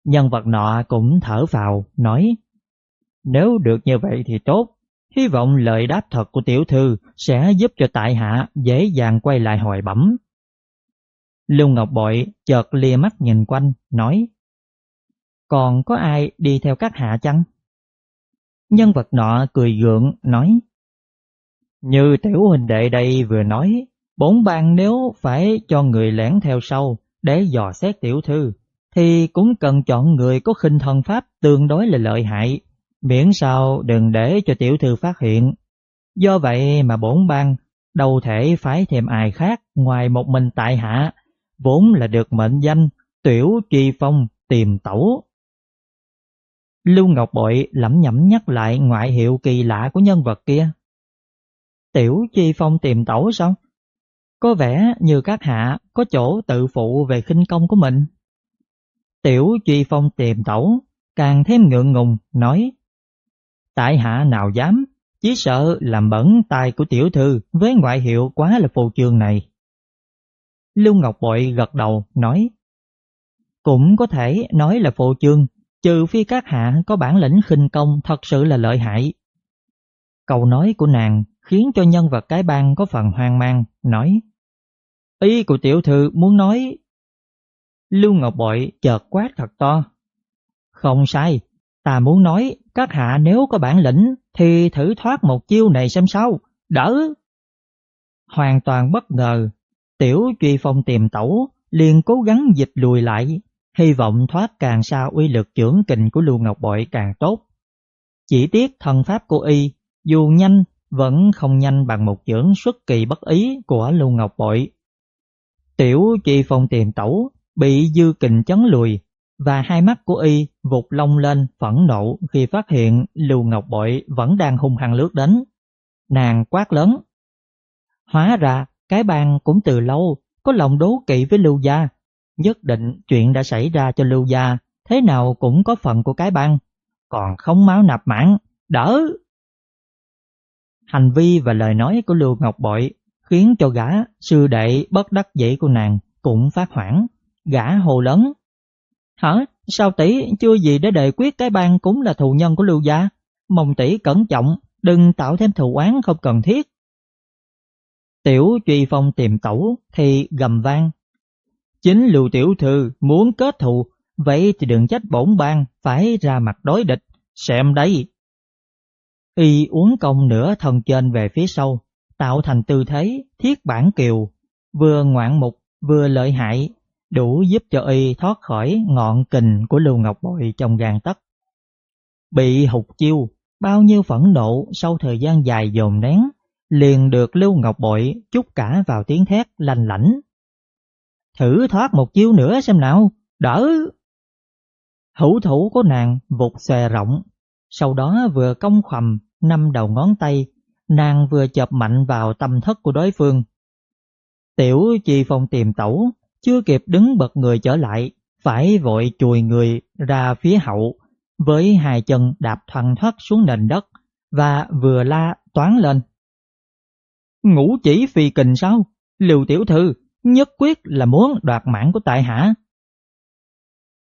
Nhân vật nọ cũng thở phào, nói Nếu được như vậy thì tốt, hy vọng lời đáp thật của tiểu thư sẽ giúp cho tại hạ dễ dàng quay lại hồi bẩm. Lưu Ngọc Bội chợt lia mắt nhìn quanh, nói Còn có ai đi theo các hạ chăng? Nhân vật nọ cười gượng, nói Như tiểu huynh đệ đây vừa nói, bốn bang nếu phải cho người lẻn theo sau để dò xét tiểu thư, thì cũng cần chọn người có khinh thần pháp tương đối là lợi hại, miễn sao đừng để cho tiểu thư phát hiện. Do vậy mà bốn bang đâu thể phải thêm ai khác ngoài một mình tại hạ, vốn là được mệnh danh tiểu tri phong tìm tẩu. Lưu Ngọc Bội lẩm nhẩm nhắc lại ngoại hiệu kỳ lạ của nhân vật kia. Tiểu Chi Phong tìm tẩu sao? Có vẻ như các hạ có chỗ tự phụ về khinh công của mình. Tiểu Chi Phong tìm tẩu, càng thêm ngượng ngùng, nói Tại hạ nào dám, chỉ sợ làm bẩn tay của tiểu thư với ngoại hiệu quá là phù trương này. Lưu Ngọc Bội gật đầu, nói Cũng có thể nói là phù trương trừ phi các hạ có bản lĩnh khinh công thật sự là lợi hại. Câu nói của nàng khiến cho nhân vật cái bang có phần hoang mang, nói Ý của tiểu thư muốn nói Lưu Ngọc Bội chợt quát thật to Không sai, ta muốn nói các hạ nếu có bản lĩnh thì thử thoát một chiêu này xem sao, đỡ. Hoàn toàn bất ngờ, tiểu truy phong tìm tẩu liền cố gắng dịch lùi lại hy vọng thoát càng xa uy lực trưởng kình của Lưu Ngọc Bội càng tốt. Chỉ tiếc thần pháp của y, dù nhanh, vẫn không nhanh bằng một trưởng xuất kỳ bất ý của Lưu Ngọc Bội. Tiểu chi phong tiền tẩu, bị dư kình chấn lùi, và hai mắt của y vụt lông lên phẫn nộ khi phát hiện Lưu Ngọc Bội vẫn đang hung hăng lướt đến. Nàng quát lớn. Hóa ra, cái bàn cũng từ lâu có lòng đố kỵ với Lưu Gia, Nhất định chuyện đã xảy ra cho Lưu Gia, Thế nào cũng có phần của cái băng Còn không máu nạp mãn, Đỡ. Hành vi và lời nói của Lưu Ngọc Bội Khiến cho gã sư đệ bất đắc dĩ của nàng Cũng phát hoảng. Gã hồ lớn, Hả? Sao tỷ chưa gì để đề quyết cái bang cũng là thù nhân của Lưu Gia? Mong tỷ cẩn trọng, Đừng tạo thêm thù oán không cần thiết. Tiểu truy phong tìm tẩu thì gầm vang Chính Lưu Tiểu Thư muốn kết thù, vậy thì đừng trách bổn bang phải ra mặt đối địch, xem đấy. Y uống công nửa thân trên về phía sau, tạo thành tư thế thiết bản kiều, vừa ngoạn mục vừa lợi hại, đủ giúp cho Y thoát khỏi ngọn kình của Lưu Ngọc Bội trong gan tấc. Bị hụt chiêu, bao nhiêu phẫn nộ sau thời gian dài dồn nén, liền được Lưu Ngọc Bội chút cả vào tiếng thét lanh lảnh Thử thoát một chiêu nữa xem nào, đỡ. Hữu thủ của nàng vụt xòe rộng, sau đó vừa cong khoằm năm đầu ngón tay, nàng vừa chộp mạnh vào tâm thất của đối phương. Tiểu chi phong tìm tẩu, chưa kịp đứng bật người trở lại, phải vội chùi người ra phía hậu, với hai chân đạp thoăn thoát xuống nền đất và vừa la toán lên. Ngũ chỉ phi kình sao? Liều tiểu thư, nhất quyết là muốn đoạt mạng của tại hạ.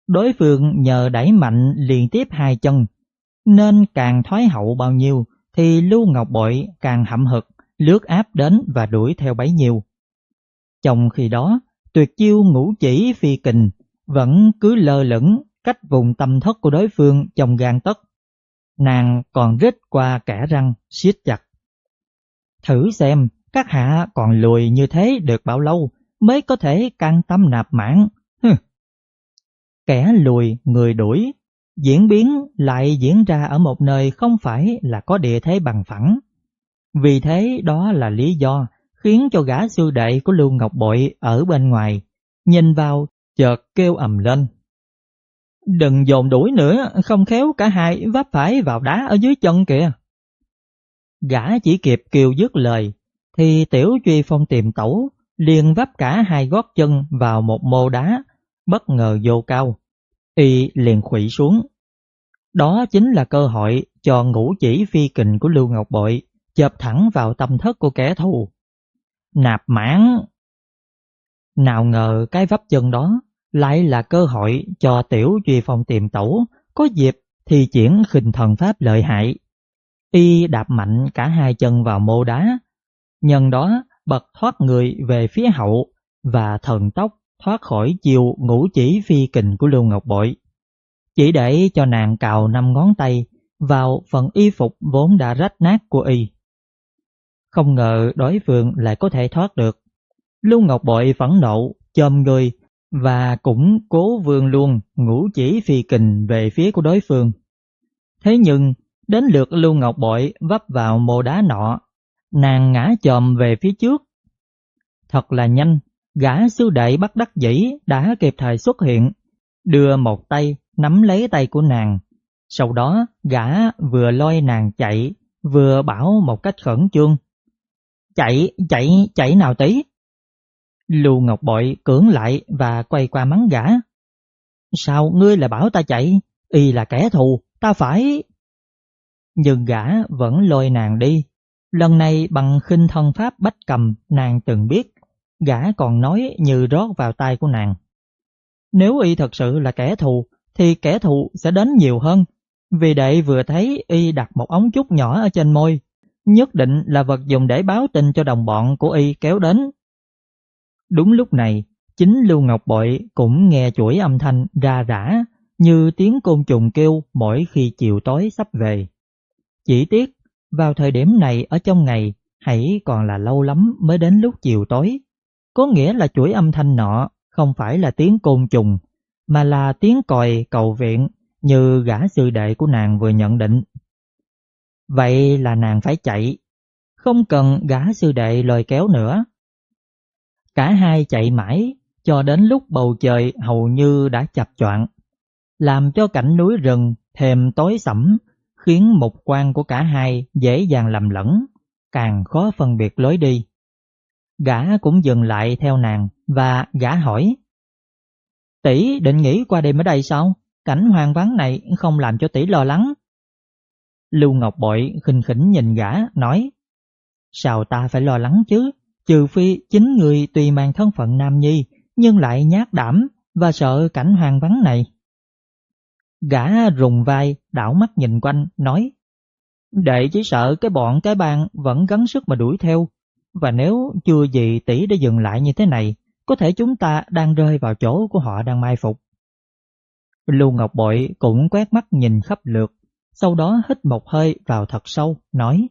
Đối phương nhờ đẩy mạnh liên tiếp hai chân, nên càng thoái hậu bao nhiêu thì Lưu Ngọc Bội càng hậm hực, lướt áp đến và đuổi theo bấy nhiêu. Trong khi đó, tuyệt chiêu ngũ chỉ phi kình vẫn cứ lơ lửng cách vùng tâm thất của đối phương trong gan tất Nàng còn rít qua kẻ răng, siết chặt. Thử xem, các hạ còn lùi như thế được bao lâu mới có thể can tâm nạp mạng. Hừ. Kẻ lùi, người đuổi, diễn biến lại diễn ra ở một nơi không phải là có địa thế bằng phẳng. Vì thế đó là lý do khiến cho gã sư đệ của Lưu Ngọc Bội ở bên ngoài nhìn vào chợt kêu ầm lên. Đừng dồn đuổi nữa, không khéo cả hai vấp phải vào đá ở dưới chân kìa. Gã chỉ kịp kêu dứt lời, thì tiểu truy phong tìm tẩu liền vấp cả hai gót chân vào một mô đá, bất ngờ vô cao. Y liền khủy xuống. Đó chính là cơ hội cho ngũ chỉ phi kình của Lưu Ngọc Bội chợp thẳng vào tâm thất của kẻ thù. Nạp mãn! Nào ngờ cái vấp chân đó lại là cơ hội cho tiểu duy phong tiềm tẩu có dịp thì triển khinh thần pháp lợi hại. Y đạp mạnh cả hai chân vào mô đá, nhân đó bật thoát người về phía hậu và thần tốc thoát khỏi chiều ngũ chỉ phi kình của Lưu Ngọc Bội. Chỉ để cho nàng cào năm ngón tay vào phần y phục vốn đã rách nát của y. Không ngờ đối phương lại có thể thoát được. Lưu Ngọc Bội phẫn nộ, chôm người và cũng cố vươn luôn ngũ chỉ phi kình về phía của đối phương. Thế nhưng, đến lượt Lưu Ngọc Bội vấp vào mồ đá nọ, nàng ngã chồm về phía trước. Thật là nhanh, gã sư đệ bắt đắc dĩ đã kịp thời xuất hiện, đưa một tay nắm lấy tay của nàng. Sau đó, gã vừa lôi nàng chạy, vừa bảo một cách khẩn trương. Chạy, chạy, chạy nào tí. Lưu Ngọc Bội cưỡng lại và quay qua mắng gã. Sao ngươi lại bảo ta chạy? Y là kẻ thù, ta phải... Nhưng gã vẫn lôi nàng đi. Lần này bằng khinh thân pháp bách cầm nàng từng biết, gã còn nói như rót vào tay của nàng. Nếu y thật sự là kẻ thù, thì kẻ thù sẽ đến nhiều hơn. Vì đệ vừa thấy y đặt một ống chút nhỏ ở trên môi, nhất định là vật dùng để báo tin cho đồng bọn của y kéo đến Đúng lúc này, chính Lưu Ngọc Bội cũng nghe chuỗi âm thanh ra rã như tiếng côn trùng kêu mỗi khi chiều tối sắp về. Chỉ tiếc, vào thời điểm này ở trong ngày hãy còn là lâu lắm mới đến lúc chiều tối. Có nghĩa là chuỗi âm thanh nọ không phải là tiếng côn trùng, mà là tiếng còi cầu viện như gã sư đệ của nàng vừa nhận định. Vậy là nàng phải chạy, không cần gã sư đệ lời kéo nữa. Cả hai chạy mãi cho đến lúc bầu trời hầu như đã chập choạng, làm cho cảnh núi rừng thêm tối sẫm, khiến mục quan của cả hai dễ dàng lầm lẫn, càng khó phân biệt lối đi. Gã cũng dừng lại theo nàng và gã hỏi: "Tỷ định nghỉ qua đêm ở đây sao? Cảnh hoang vắng này không làm cho tỷ lo lắng?" Lưu Ngọc Bội khinh khỉnh nhìn gã nói: "Sao ta phải lo lắng chứ? Trừ phi chính người tùy mang thân phận nam nhi nhưng lại nhát đảm và sợ cảnh hoang vắng này. Gã rùng vai, đảo mắt nhìn quanh, nói Đệ chỉ sợ cái bọn cái bang vẫn gắng sức mà đuổi theo và nếu chưa gì tỷ đã dừng lại như thế này có thể chúng ta đang rơi vào chỗ của họ đang mai phục. Lưu Ngọc Bội cũng quét mắt nhìn khắp lượt, sau đó hít một hơi vào thật sâu, nói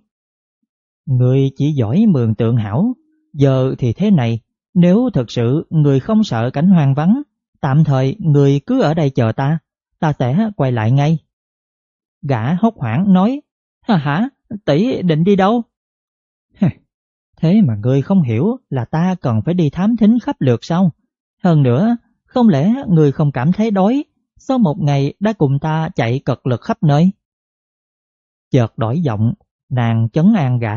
Người chỉ giỏi mường tượng hảo, Giờ thì thế này, nếu thật sự người không sợ cảnh hoang vắng, tạm thời người cứ ở đây chờ ta, ta sẽ quay lại ngay. Gã hốt hoảng nói, hả hả, tỷ định đi đâu? Thế mà ngươi không hiểu là ta cần phải đi thám thính khắp lượt sao? Hơn nữa, không lẽ người không cảm thấy đói sau một ngày đã cùng ta chạy cật lực khắp nơi? Chợt đổi giọng, nàng chấn an gã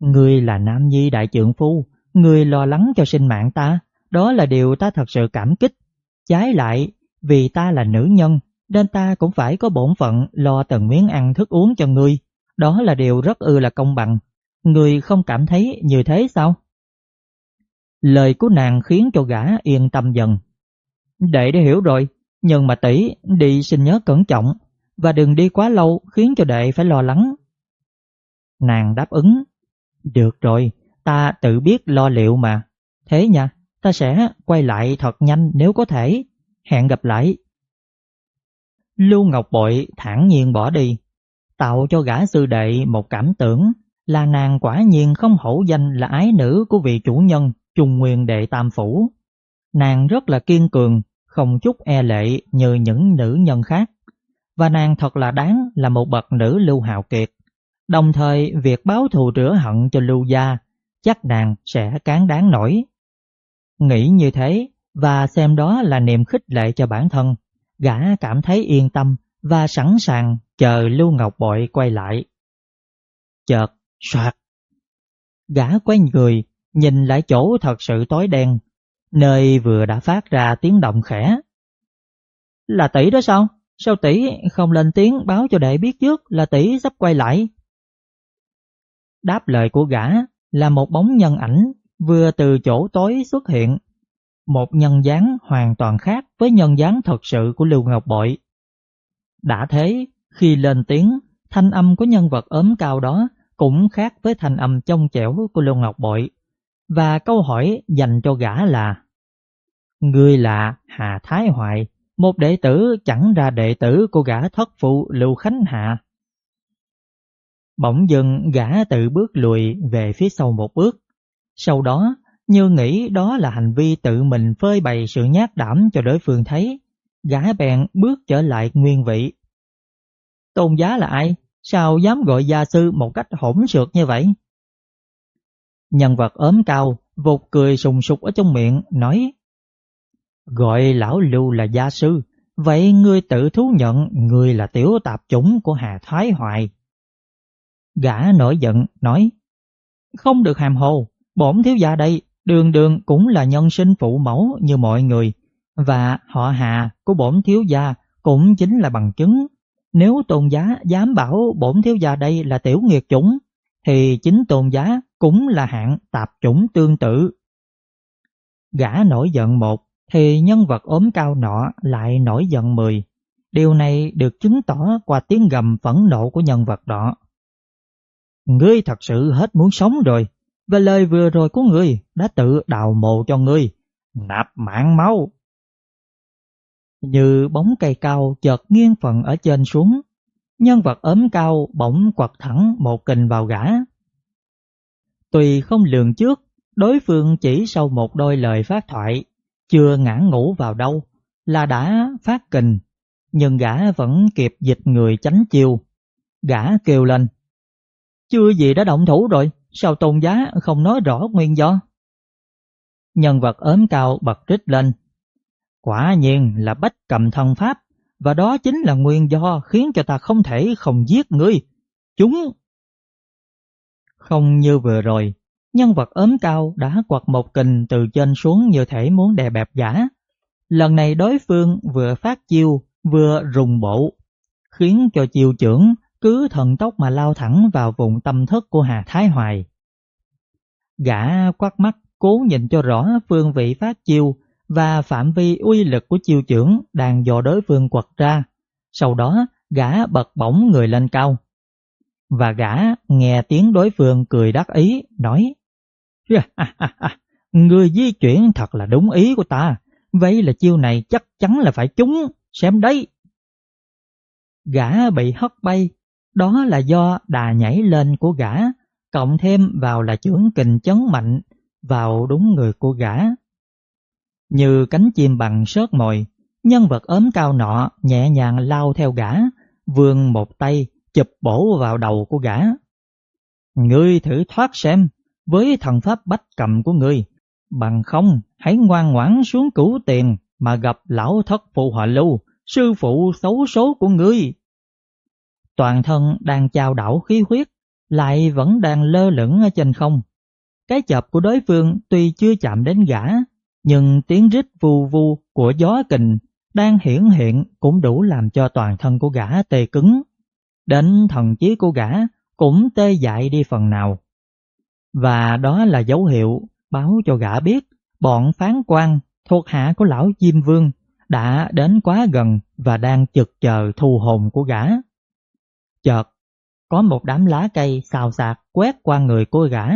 Ngươi là nam nhi đại trượng phu, ngươi lo lắng cho sinh mạng ta, đó là điều ta thật sự cảm kích. Trái lại, vì ta là nữ nhân, nên ta cũng phải có bổn phận lo từng miếng ăn thức uống cho ngươi. Đó là điều rất ư là công bằng. Ngươi không cảm thấy như thế sao? Lời của nàng khiến cho gã yên tâm dần. Đệ đã hiểu rồi, nhưng mà tỷ đi xin nhớ cẩn trọng và đừng đi quá lâu khiến cho đệ phải lo lắng. Nàng đáp ứng được rồi, ta tự biết lo liệu mà. Thế nha, ta sẽ quay lại thật nhanh nếu có thể. Hẹn gặp lại. Lưu Ngọc Bội thản nhiên bỏ đi, tạo cho gã sư đệ một cảm tưởng là nàng quả nhiên không hổ danh là ái nữ của vị chủ nhân Trung Nguyên Đệ Tam Phủ. Nàng rất là kiên cường, không chút e lệ như những nữ nhân khác. Và nàng thật là đáng là một bậc nữ lưu hào kiệt. Đồng thời việc báo thù rửa hận cho lưu gia chắc nàng sẽ cán đáng nổi. Nghĩ như thế và xem đó là niềm khích lệ cho bản thân, gã cảm thấy yên tâm và sẵn sàng chờ Lưu Ngọc Bội quay lại. Chợt, soạt. Gã quay người, nhìn lại chỗ thật sự tối đen, nơi vừa đã phát ra tiếng động khẽ. Là tỷ đó sao? Sao tỷ không lên tiếng báo cho đệ biết trước là tỷ sắp quay lại? Đáp lời của gã là một bóng nhân ảnh vừa từ chỗ tối xuất hiện. Một nhân dáng hoàn toàn khác với nhân dáng thật sự của Lưu Ngọc Bội. Đã thế, khi lên tiếng, thanh âm của nhân vật ốm cao đó cũng khác với thanh âm trong chẻo của Lưu Ngọc Bội. Và câu hỏi dành cho gã là Người là Hà Thái Hoài, một đệ tử chẳng ra đệ tử của gã thất phụ Lưu Khánh Hạ. Bỗng dừng gã tự bước lùi về phía sau một bước. Sau đó, như nghĩ đó là hành vi tự mình phơi bày sự nhát đảm cho đối phương thấy, gã bèn bước trở lại nguyên vị. Tôn giá là ai? Sao dám gọi gia sư một cách hỗn xược như vậy? Nhân vật ốm cao, vụt cười sùng sục ở trong miệng, nói Gọi lão lưu là gia sư, vậy ngươi tự thú nhận ngươi là tiểu tạp chủng của Hà Thái Hoài. Gã nổi giận, nói Không được hàm hồ, bổn thiếu gia đây, đường đường cũng là nhân sinh phụ mẫu như mọi người, và họ hạ của bổn thiếu gia cũng chính là bằng chứng. Nếu tôn giá dám bảo bổn thiếu gia đây là tiểu nghiệt chủng, thì chính tôn giá cũng là hạng tạp chủng tương tự. Gã nổi giận một, thì nhân vật ốm cao nọ lại nổi giận mười. Điều này được chứng tỏ qua tiếng gầm phẫn nộ của nhân vật đó. Ngươi thật sự hết muốn sống rồi, và lời vừa rồi của ngươi đã tự đào mộ cho ngươi, nạp mạng máu. Như bóng cây cao chợt nghiêng phần ở trên xuống, nhân vật ốm cao bỗng quật thẳng một kình vào gã. Tùy không lường trước, đối phương chỉ sau một đôi lời phát thoại, chưa ngã ngủ vào đâu, là đã phát kình, nhưng gã vẫn kịp dịch người tránh chiều Gã kêu lên, chưa gì đã động thủ rồi, sao tôn giá không nói rõ nguyên do? Nhân vật ốm cao bật rít lên. Quả nhiên là bách cầm thân pháp, và đó chính là nguyên do khiến cho ta không thể không giết ngươi. Chúng... Không như vừa rồi, nhân vật ốm cao đã quật một kình từ trên xuống như thể muốn đè bẹp giả Lần này đối phương vừa phát chiêu, vừa rùng bộ, khiến cho chiêu trưởng cứ thần tốc mà lao thẳng vào vùng tâm thức của Hà Thái Hoài. Gã quát mắt cố nhìn cho rõ phương vị phát chiêu và phạm vi uy lực của chiêu trưởng đang do đối phương quật ra. Sau đó gã bật bổng người lên cao. Và gã nghe tiếng đối phương cười đắc ý, nói Người di chuyển thật là đúng ý của ta, vậy là chiêu này chắc chắn là phải trúng, xem đấy. Gã bị hất bay đó là do đà nhảy lên của gã, cộng thêm vào là chưởng kình chấn mạnh vào đúng người của gã. Như cánh chim bằng sớt mồi, nhân vật ốm cao nọ nhẹ nhàng lao theo gã, vươn một tay chụp bổ vào đầu của gã. Ngươi thử thoát xem, với thần pháp bách cầm của ngươi, bằng không hãy ngoan ngoãn xuống cửu tiền mà gặp lão thất phụ họ lưu, sư phụ xấu số của ngươi toàn thân đang trao đảo khí huyết, lại vẫn đang lơ lửng ở trên không. Cái chập của đối phương tuy chưa chạm đến gã, nhưng tiếng rít vù vù của gió kình đang hiển hiện cũng đủ làm cho toàn thân của gã tê cứng. Đến thần trí của gã cũng tê dại đi phần nào. Và đó là dấu hiệu báo cho gã biết bọn phán quan thuộc hạ của lão Diêm Vương đã đến quá gần và đang chực chờ thu hồn của gã. Chợt, có một đám lá cây xào xạc quét qua người cô gã.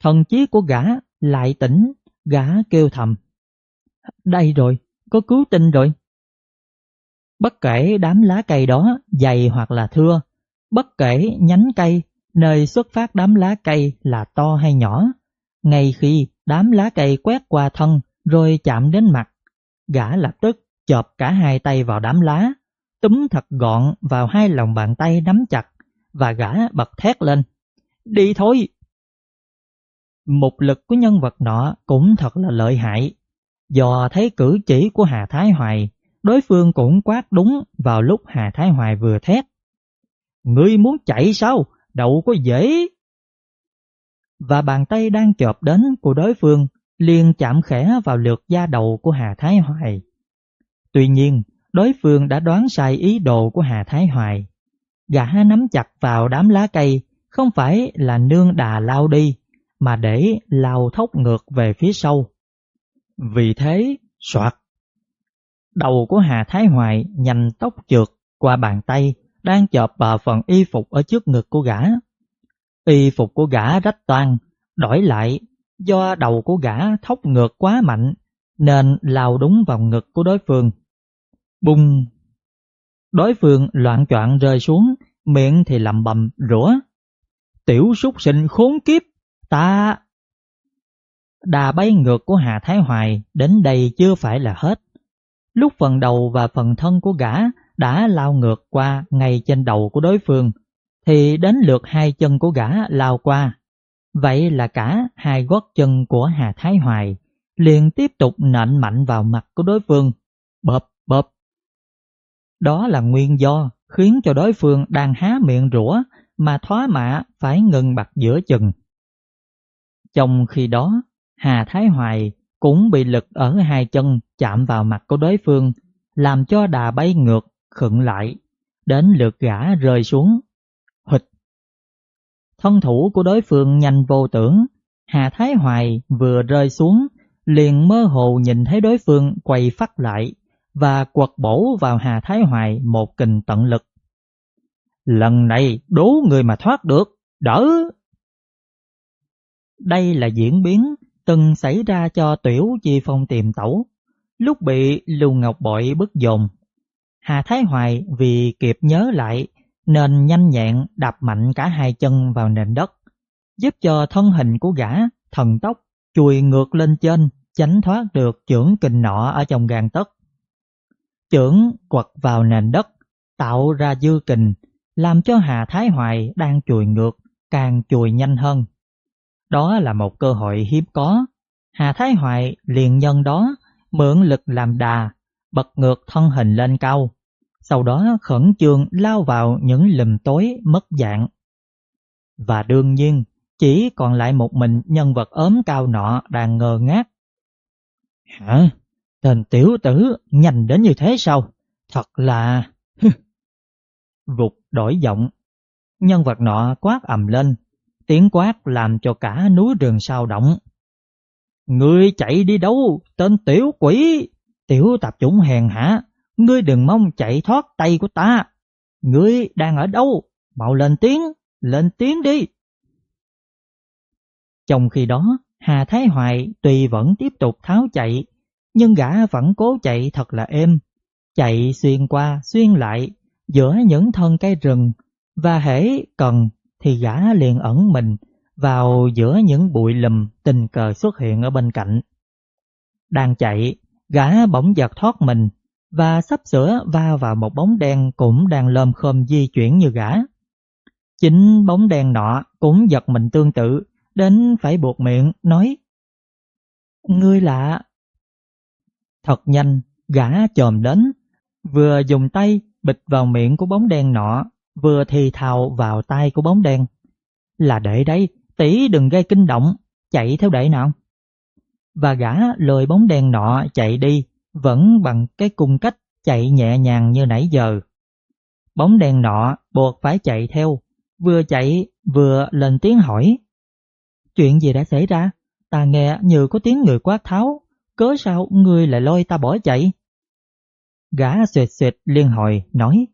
Thần chí của gã lại tỉnh Gã kêu thầm. Đây rồi, có cứu tinh rồi. Bất kể đám lá cây đó dày hoặc là thưa, bất kể nhánh cây nơi xuất phát đám lá cây là to hay nhỏ, ngay khi đám lá cây quét qua thân rồi chạm đến mặt, gã lập tức chộp cả hai tay vào đám lá, túm thật gọn vào hai lòng bàn tay nắm chặt và gã bật thét lên. Đi thôi! Mục lực của nhân vật nọ cũng thật là lợi hại. Do thấy cử chỉ của Hà Thái Hoài, đối phương cũng quát đúng vào lúc Hà Thái Hoài vừa thét. Ngươi muốn chạy sao? Đậu có dễ. Và bàn tay đang chộp đến của đối phương liền chạm khẽ vào lượt da đầu của Hà Thái Hoài. Tuy nhiên, đối phương đã đoán sai ý đồ của Hà Thái Hoài. Gã nắm chặt vào đám lá cây không phải là nương đà lao đi, mà để lao thốc ngược về phía sau. Vì thế, soạt. Đầu của Hà Thái Hoài nhanh tóc trượt qua bàn tay đang chộp vào phần y phục ở trước ngực của gã. Y phục của gã rách toan, đổi lại do đầu của gã thốc ngược quá mạnh nên lao đúng vào ngực của đối phương. Bùng! Đối phương loạn choạng rơi xuống, miệng thì lầm bầm rủa. Tiểu súc sinh khốn kiếp, ta... Đà bay ngược của Hà Thái Hoài đến đây chưa phải là hết. Lúc phần đầu và phần thân của gã đã lao ngược qua ngay trên đầu của đối phương, thì đến lượt hai chân của gã lao qua. Vậy là cả hai gót chân của Hà Thái Hoài liền tiếp tục nện mạnh vào mặt của đối phương. Bập bập. Đó là nguyên do khiến cho đối phương đang há miệng rủa mà thoá mạ phải ngừng bặt giữa chừng. Trong khi đó, Hà Thái Hoài cũng bị lực ở hai chân chạm vào mặt của đối phương, làm cho đà bay ngược, khựng lại, đến lượt gã rơi xuống. Hịch. Thân thủ của đối phương nhanh vô tưởng, Hà Thái Hoài vừa rơi xuống, liền mơ hồ nhìn thấy đối phương quay phát lại và quật bổ vào Hà Thái Hoài một kình tận lực. Lần này đố người mà thoát được, đỡ! Đây là diễn biến từng xảy ra cho Tiểu Chi Phong tìm tẩu, lúc bị Lưu Ngọc Bội bức dồn. Hà Thái Hoài vì kịp nhớ lại nên nhanh nhẹn đạp mạnh cả hai chân vào nền đất, giúp cho thân hình của gã thần tốc chùi ngược lên trên, tránh thoát được trưởng kình nọ ở trong gan tất. Chưởng quật vào nền đất, tạo ra dư kình, làm cho Hà Thái Hoài đang chùi ngược, càng chùi nhanh hơn. Đó là một cơ hội hiếm có. Hà Thái Hoài liền nhân đó mượn lực làm đà, bật ngược thân hình lên cao, sau đó khẩn trương lao vào những lùm tối mất dạng. Và đương nhiên, chỉ còn lại một mình nhân vật ốm cao nọ đang ngơ ngác. Hả? Tên tiểu tử nhanh đến như thế sao? Thật là... Vụt đổi giọng. Nhân vật nọ quát ầm lên, tiếng quát làm cho cả núi rừng sao động. Ngươi chạy đi đâu, tên tiểu quỷ, tiểu tạp chủng hèn hả, ngươi đừng mong chạy thoát tay của ta. Ngươi đang ở đâu? Mau lên tiếng, lên tiếng đi. Trong khi đó, Hà Thái Hoài tuy vẫn tiếp tục tháo chạy, nhưng gã vẫn cố chạy thật là êm, chạy xuyên qua xuyên lại giữa những thân cây rừng và hễ cần thì gã liền ẩn mình vào giữa những bụi lùm tình cờ xuất hiện ở bên cạnh. Đang chạy, gã bỗng giật thoát mình và sắp sửa va vào một bóng đen cũng đang lơm khơm di chuyển như gã. Chính bóng đen nọ cũng giật mình tương tự, đến phải buộc miệng nói Ngươi lạ. Thật nhanh, gã chồm đến, vừa dùng tay bịch vào miệng của bóng đen nọ, vừa thì thào vào tay của bóng đen. Là để đấy, tỷ đừng gây kinh động, chạy theo đệ nào. Và gã lười bóng đen nọ chạy đi, vẫn bằng cái cung cách chạy nhẹ nhàng như nãy giờ. Bóng đen nọ buộc phải chạy theo, vừa chạy vừa lên tiếng hỏi. Chuyện gì đã xảy ra? Ta nghe như có tiếng người quát tháo, cớ sao người lại lôi ta bỏ chạy? Gã xuyệt xuyệt liên hồi nói,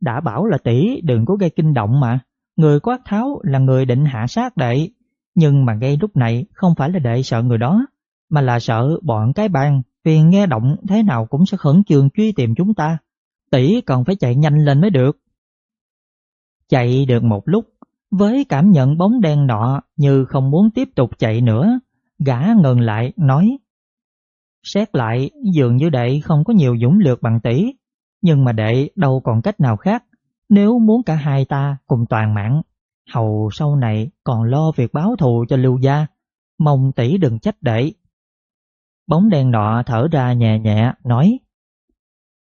đã bảo là tỷ đừng có gây kinh động mà, người quát tháo là người định hạ sát đệ, nhưng mà ngay lúc này không phải là đệ sợ người đó, mà là sợ bọn cái bang vì nghe động thế nào cũng sẽ khẩn trương truy tìm chúng ta. Tỷ còn phải chạy nhanh lên mới được. Chạy được một lúc, với cảm nhận bóng đen nọ như không muốn tiếp tục chạy nữa, gã ngừng lại nói Xét lại dường như đệ không có nhiều dũng lược bằng tỷ, nhưng mà đệ đâu còn cách nào khác nếu muốn cả hai ta cùng toàn mạng. Hầu sau này còn lo việc báo thù cho lưu gia, mong tỷ đừng trách đệ. Bóng đen nọ thở ra nhẹ nhẹ nói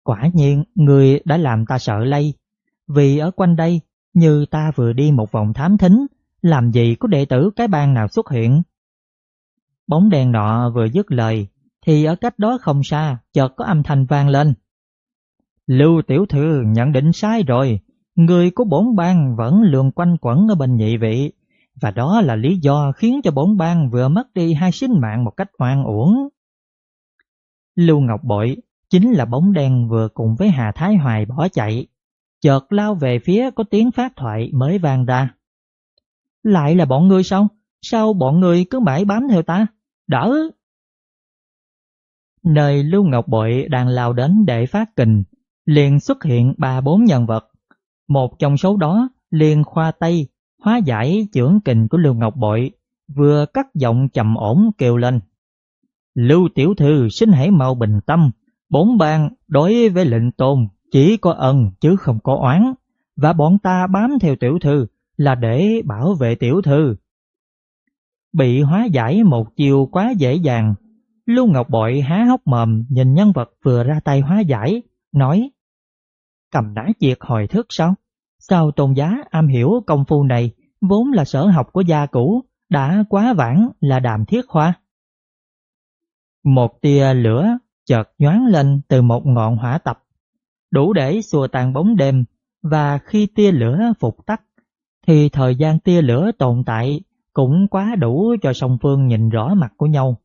Quả nhiên người đã làm ta sợ lây, vì ở quanh đây như ta vừa đi một vòng thám thính, làm gì có đệ tử cái bang nào xuất hiện. Bóng đèn nọ vừa dứt lời, thì ở cách đó không xa, chợt có âm thanh vang lên. Lưu tiểu thư nhận định sai rồi, người của bổn bang vẫn lường quanh quẩn ở bên nhị vị, và đó là lý do khiến cho bổn bang vừa mất đi hai sinh mạng một cách oan uổng. Lưu Ngọc Bội chính là bóng đen vừa cùng với Hà Thái Hoài bỏ chạy, chợt lao về phía có tiếng phát thoại mới vang ra. Lại là bọn ngươi sao? Sao bọn ngươi cứ mãi bám theo ta? Đỡ! Nơi Lưu Ngọc Bội đang lao đến để phát kình, liền xuất hiện ba bốn nhân vật. Một trong số đó liền khoa tay, hóa giải trưởng kình của Lưu Ngọc Bội, vừa cắt giọng trầm ổn kêu lên. Lưu Tiểu Thư xin hãy mau bình tâm, bốn bang đối với lệnh tôn chỉ có ân chứ không có oán, và bọn ta bám theo tiểu thư là để bảo vệ tiểu thư. Bị hóa giải một chiều quá dễ dàng, Lưu Ngọc Bội há hốc mồm nhìn nhân vật vừa ra tay hóa giải, nói Cầm nã diệt hồi thức sao? Sao tôn giá am hiểu công phu này vốn là sở học của gia cũ, đã quá vãng là đàm thiết khoa. Một tia lửa chợt nhoáng lên từ một ngọn hỏa tập, đủ để xua tan bóng đêm và khi tia lửa phục tắt thì thời gian tia lửa tồn tại cũng quá đủ cho song phương nhìn rõ mặt của nhau.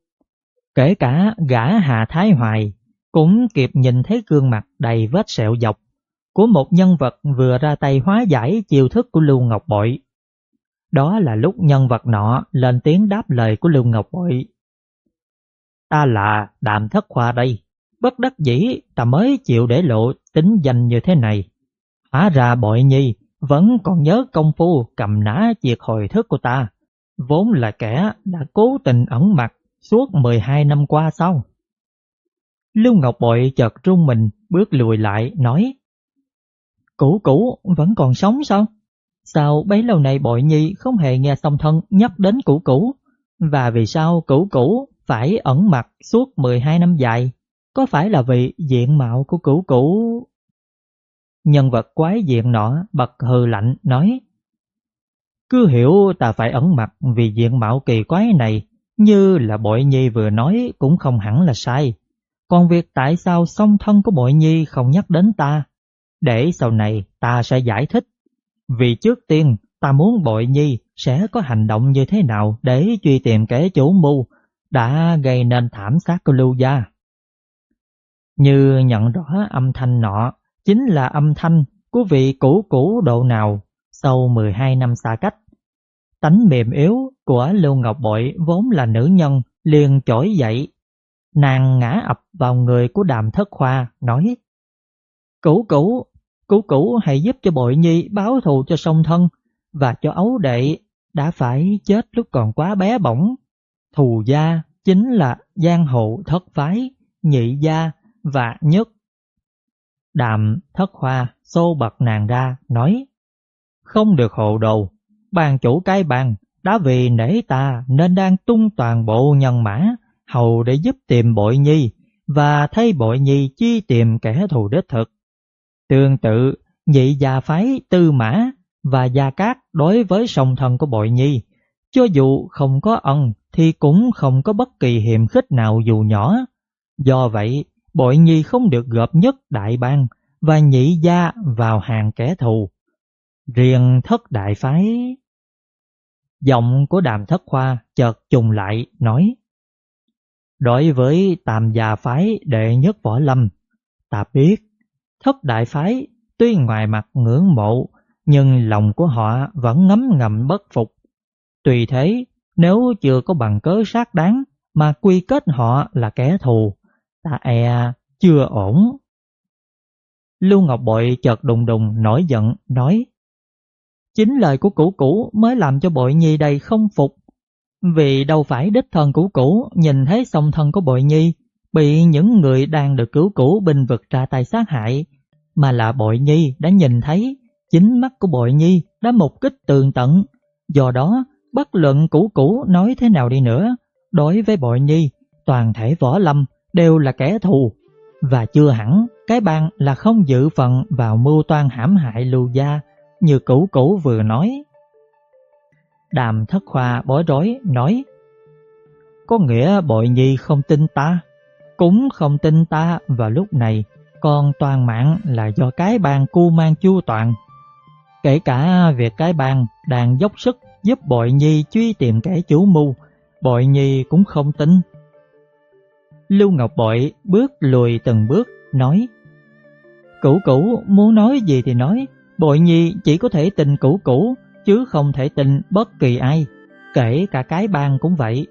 Kể cả gã Hà Thái Hoài cũng kịp nhìn thấy gương mặt đầy vết sẹo dọc của một nhân vật vừa ra tay hóa giải chiêu thức của Lưu Ngọc Bội. Đó là lúc nhân vật nọ lên tiếng đáp lời của Lưu Ngọc Bội. Ta là Đàm Thất Khoa đây, bất đắc dĩ ta mới chịu để lộ tính danh như thế này. Hóa ra bội nhi vẫn còn nhớ công phu cầm nã triệt hồi thức của ta, vốn là kẻ đã cố tình ẩn mặt suốt 12 năm qua sau. Lưu Ngọc Bội chợt rung mình, bước lùi lại, nói Cũ cũ vẫn còn sống sao? Sao bấy lâu nay bội nhi không hề nghe song thân nhắc đến cũ cũ? Và vì sao cũ cũ phải ẩn mặt suốt 12 năm dài? Có phải là vì diện mạo của cũ cũ? Nhân vật quái diện nọ bật hừ lạnh, nói, Cứ hiểu ta phải ẩn mặt vì diện mạo kỳ quái này như là bội nhi vừa nói cũng không hẳn là sai Còn việc tại sao song thân của bội nhi không nhắc đến ta Để sau này ta sẽ giải thích Vì trước tiên, ta muốn bội nhi sẽ có hành động như thế nào để truy tìm kẻ chủ mưu đã gây nên thảm sát của Lưu Gia. Như nhận rõ âm thanh nọ, chính là âm thanh của vị cũ cũ độ nào sau 12 năm xa cách. Tánh mềm yếu của Lưu Ngọc Bội vốn là nữ nhân liền trỗi dậy. Nàng ngã ập vào người của đàm thất khoa nói cứu cứu cứu cứu hãy giúp cho bội nhi báo thù cho song thân và cho ấu đệ đã phải chết lúc còn quá bé bỏng. Thù gia chính là giang hộ thất phái, nhị gia và nhất. Đàm thất khoa xô bật nàng ra nói Không được hộ đồ, bàn chủ cái bàn đã vì nể ta nên đang tung toàn bộ nhân mã hầu để giúp tìm bội nhi và thay bội nhi chi tìm kẻ thù đích thực. Tương tự, nhị gia phái tư mã và gia cát đối với song thần của bội nhi, cho dù không có ân thì cũng không có bất kỳ hiểm khích nào dù nhỏ. Do vậy, bội nhi không được gộp nhất đại bang và nhị gia vào hàng kẻ thù. Riêng thất đại phái... Giọng của đàm thất khoa chợt trùng lại nói Đối với tam gia phái đệ nhất võ lâm, ta biết thất đại phái tuy ngoài mặt ngưỡng mộ nhưng lòng của họ vẫn ngấm ngầm bất phục. Tùy thế, nếu chưa có bằng cớ xác đáng mà quy kết họ là kẻ thù, ta e chưa ổn. Lưu Ngọc Bội chợt đùng đùng nổi giận nói Chính lời của củ củ mới làm cho Bội Nhi đây không phục. Vì đâu phải đích thân củ củ nhìn thấy song thân của Bội Nhi, Bị những người đang được cứu cũ bình vực ra tay sát hại, Mà là Bội Nhi đã nhìn thấy, Chính mắt của Bội Nhi đã mục kích tường tận. Do đó, bất luận cũ cũ nói thế nào đi nữa, Đối với Bội Nhi, toàn thể võ lâm đều là kẻ thù. Và chưa hẳn, cái bang là không dự phận vào mưu toan hãm hại lưu gia như cũ cũ vừa nói. Đàm thất khoa bối rối nói Có nghĩa bội nhi không tin ta, cũng không tin ta và lúc này con toàn mạng là do cái bang cu mang chu toàn. Kể cả việc cái bang đang dốc sức giúp bội nhi truy tìm kẻ chủ mưu, bội nhi cũng không tin. Lưu Ngọc Bội bước lùi từng bước, nói Cửu cửu muốn nói gì thì nói, bội nhi chỉ có thể tình cũ cũ chứ không thể tình bất kỳ ai, kể cả cái bang cũng vậy.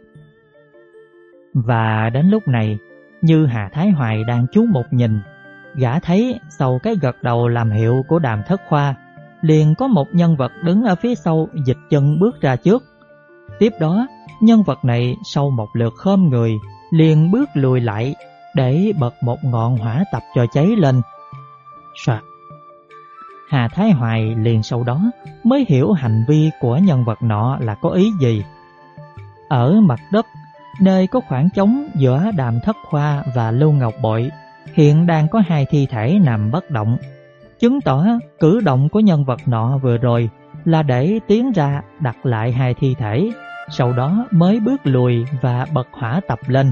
Và đến lúc này, như Hà Thái Hoài đang chú một nhìn, gã thấy sau cái gật đầu làm hiệu của đàm thất khoa, liền có một nhân vật đứng ở phía sau dịch chân bước ra trước. Tiếp đó, nhân vật này sau một lượt khom người, liền bước lùi lại để bật một ngọn hỏa tập cho cháy lên. Soạt. Hà Thái Hoài liền sau đó mới hiểu hành vi của nhân vật nọ là có ý gì. Ở mặt đất, nơi có khoảng trống giữa Đàm Thất Khoa và Lưu Ngọc Bội, hiện đang có hai thi thể nằm bất động, chứng tỏ cử động của nhân vật nọ vừa rồi là để tiến ra đặt lại hai thi thể, sau đó mới bước lùi và bật hỏa tập lên.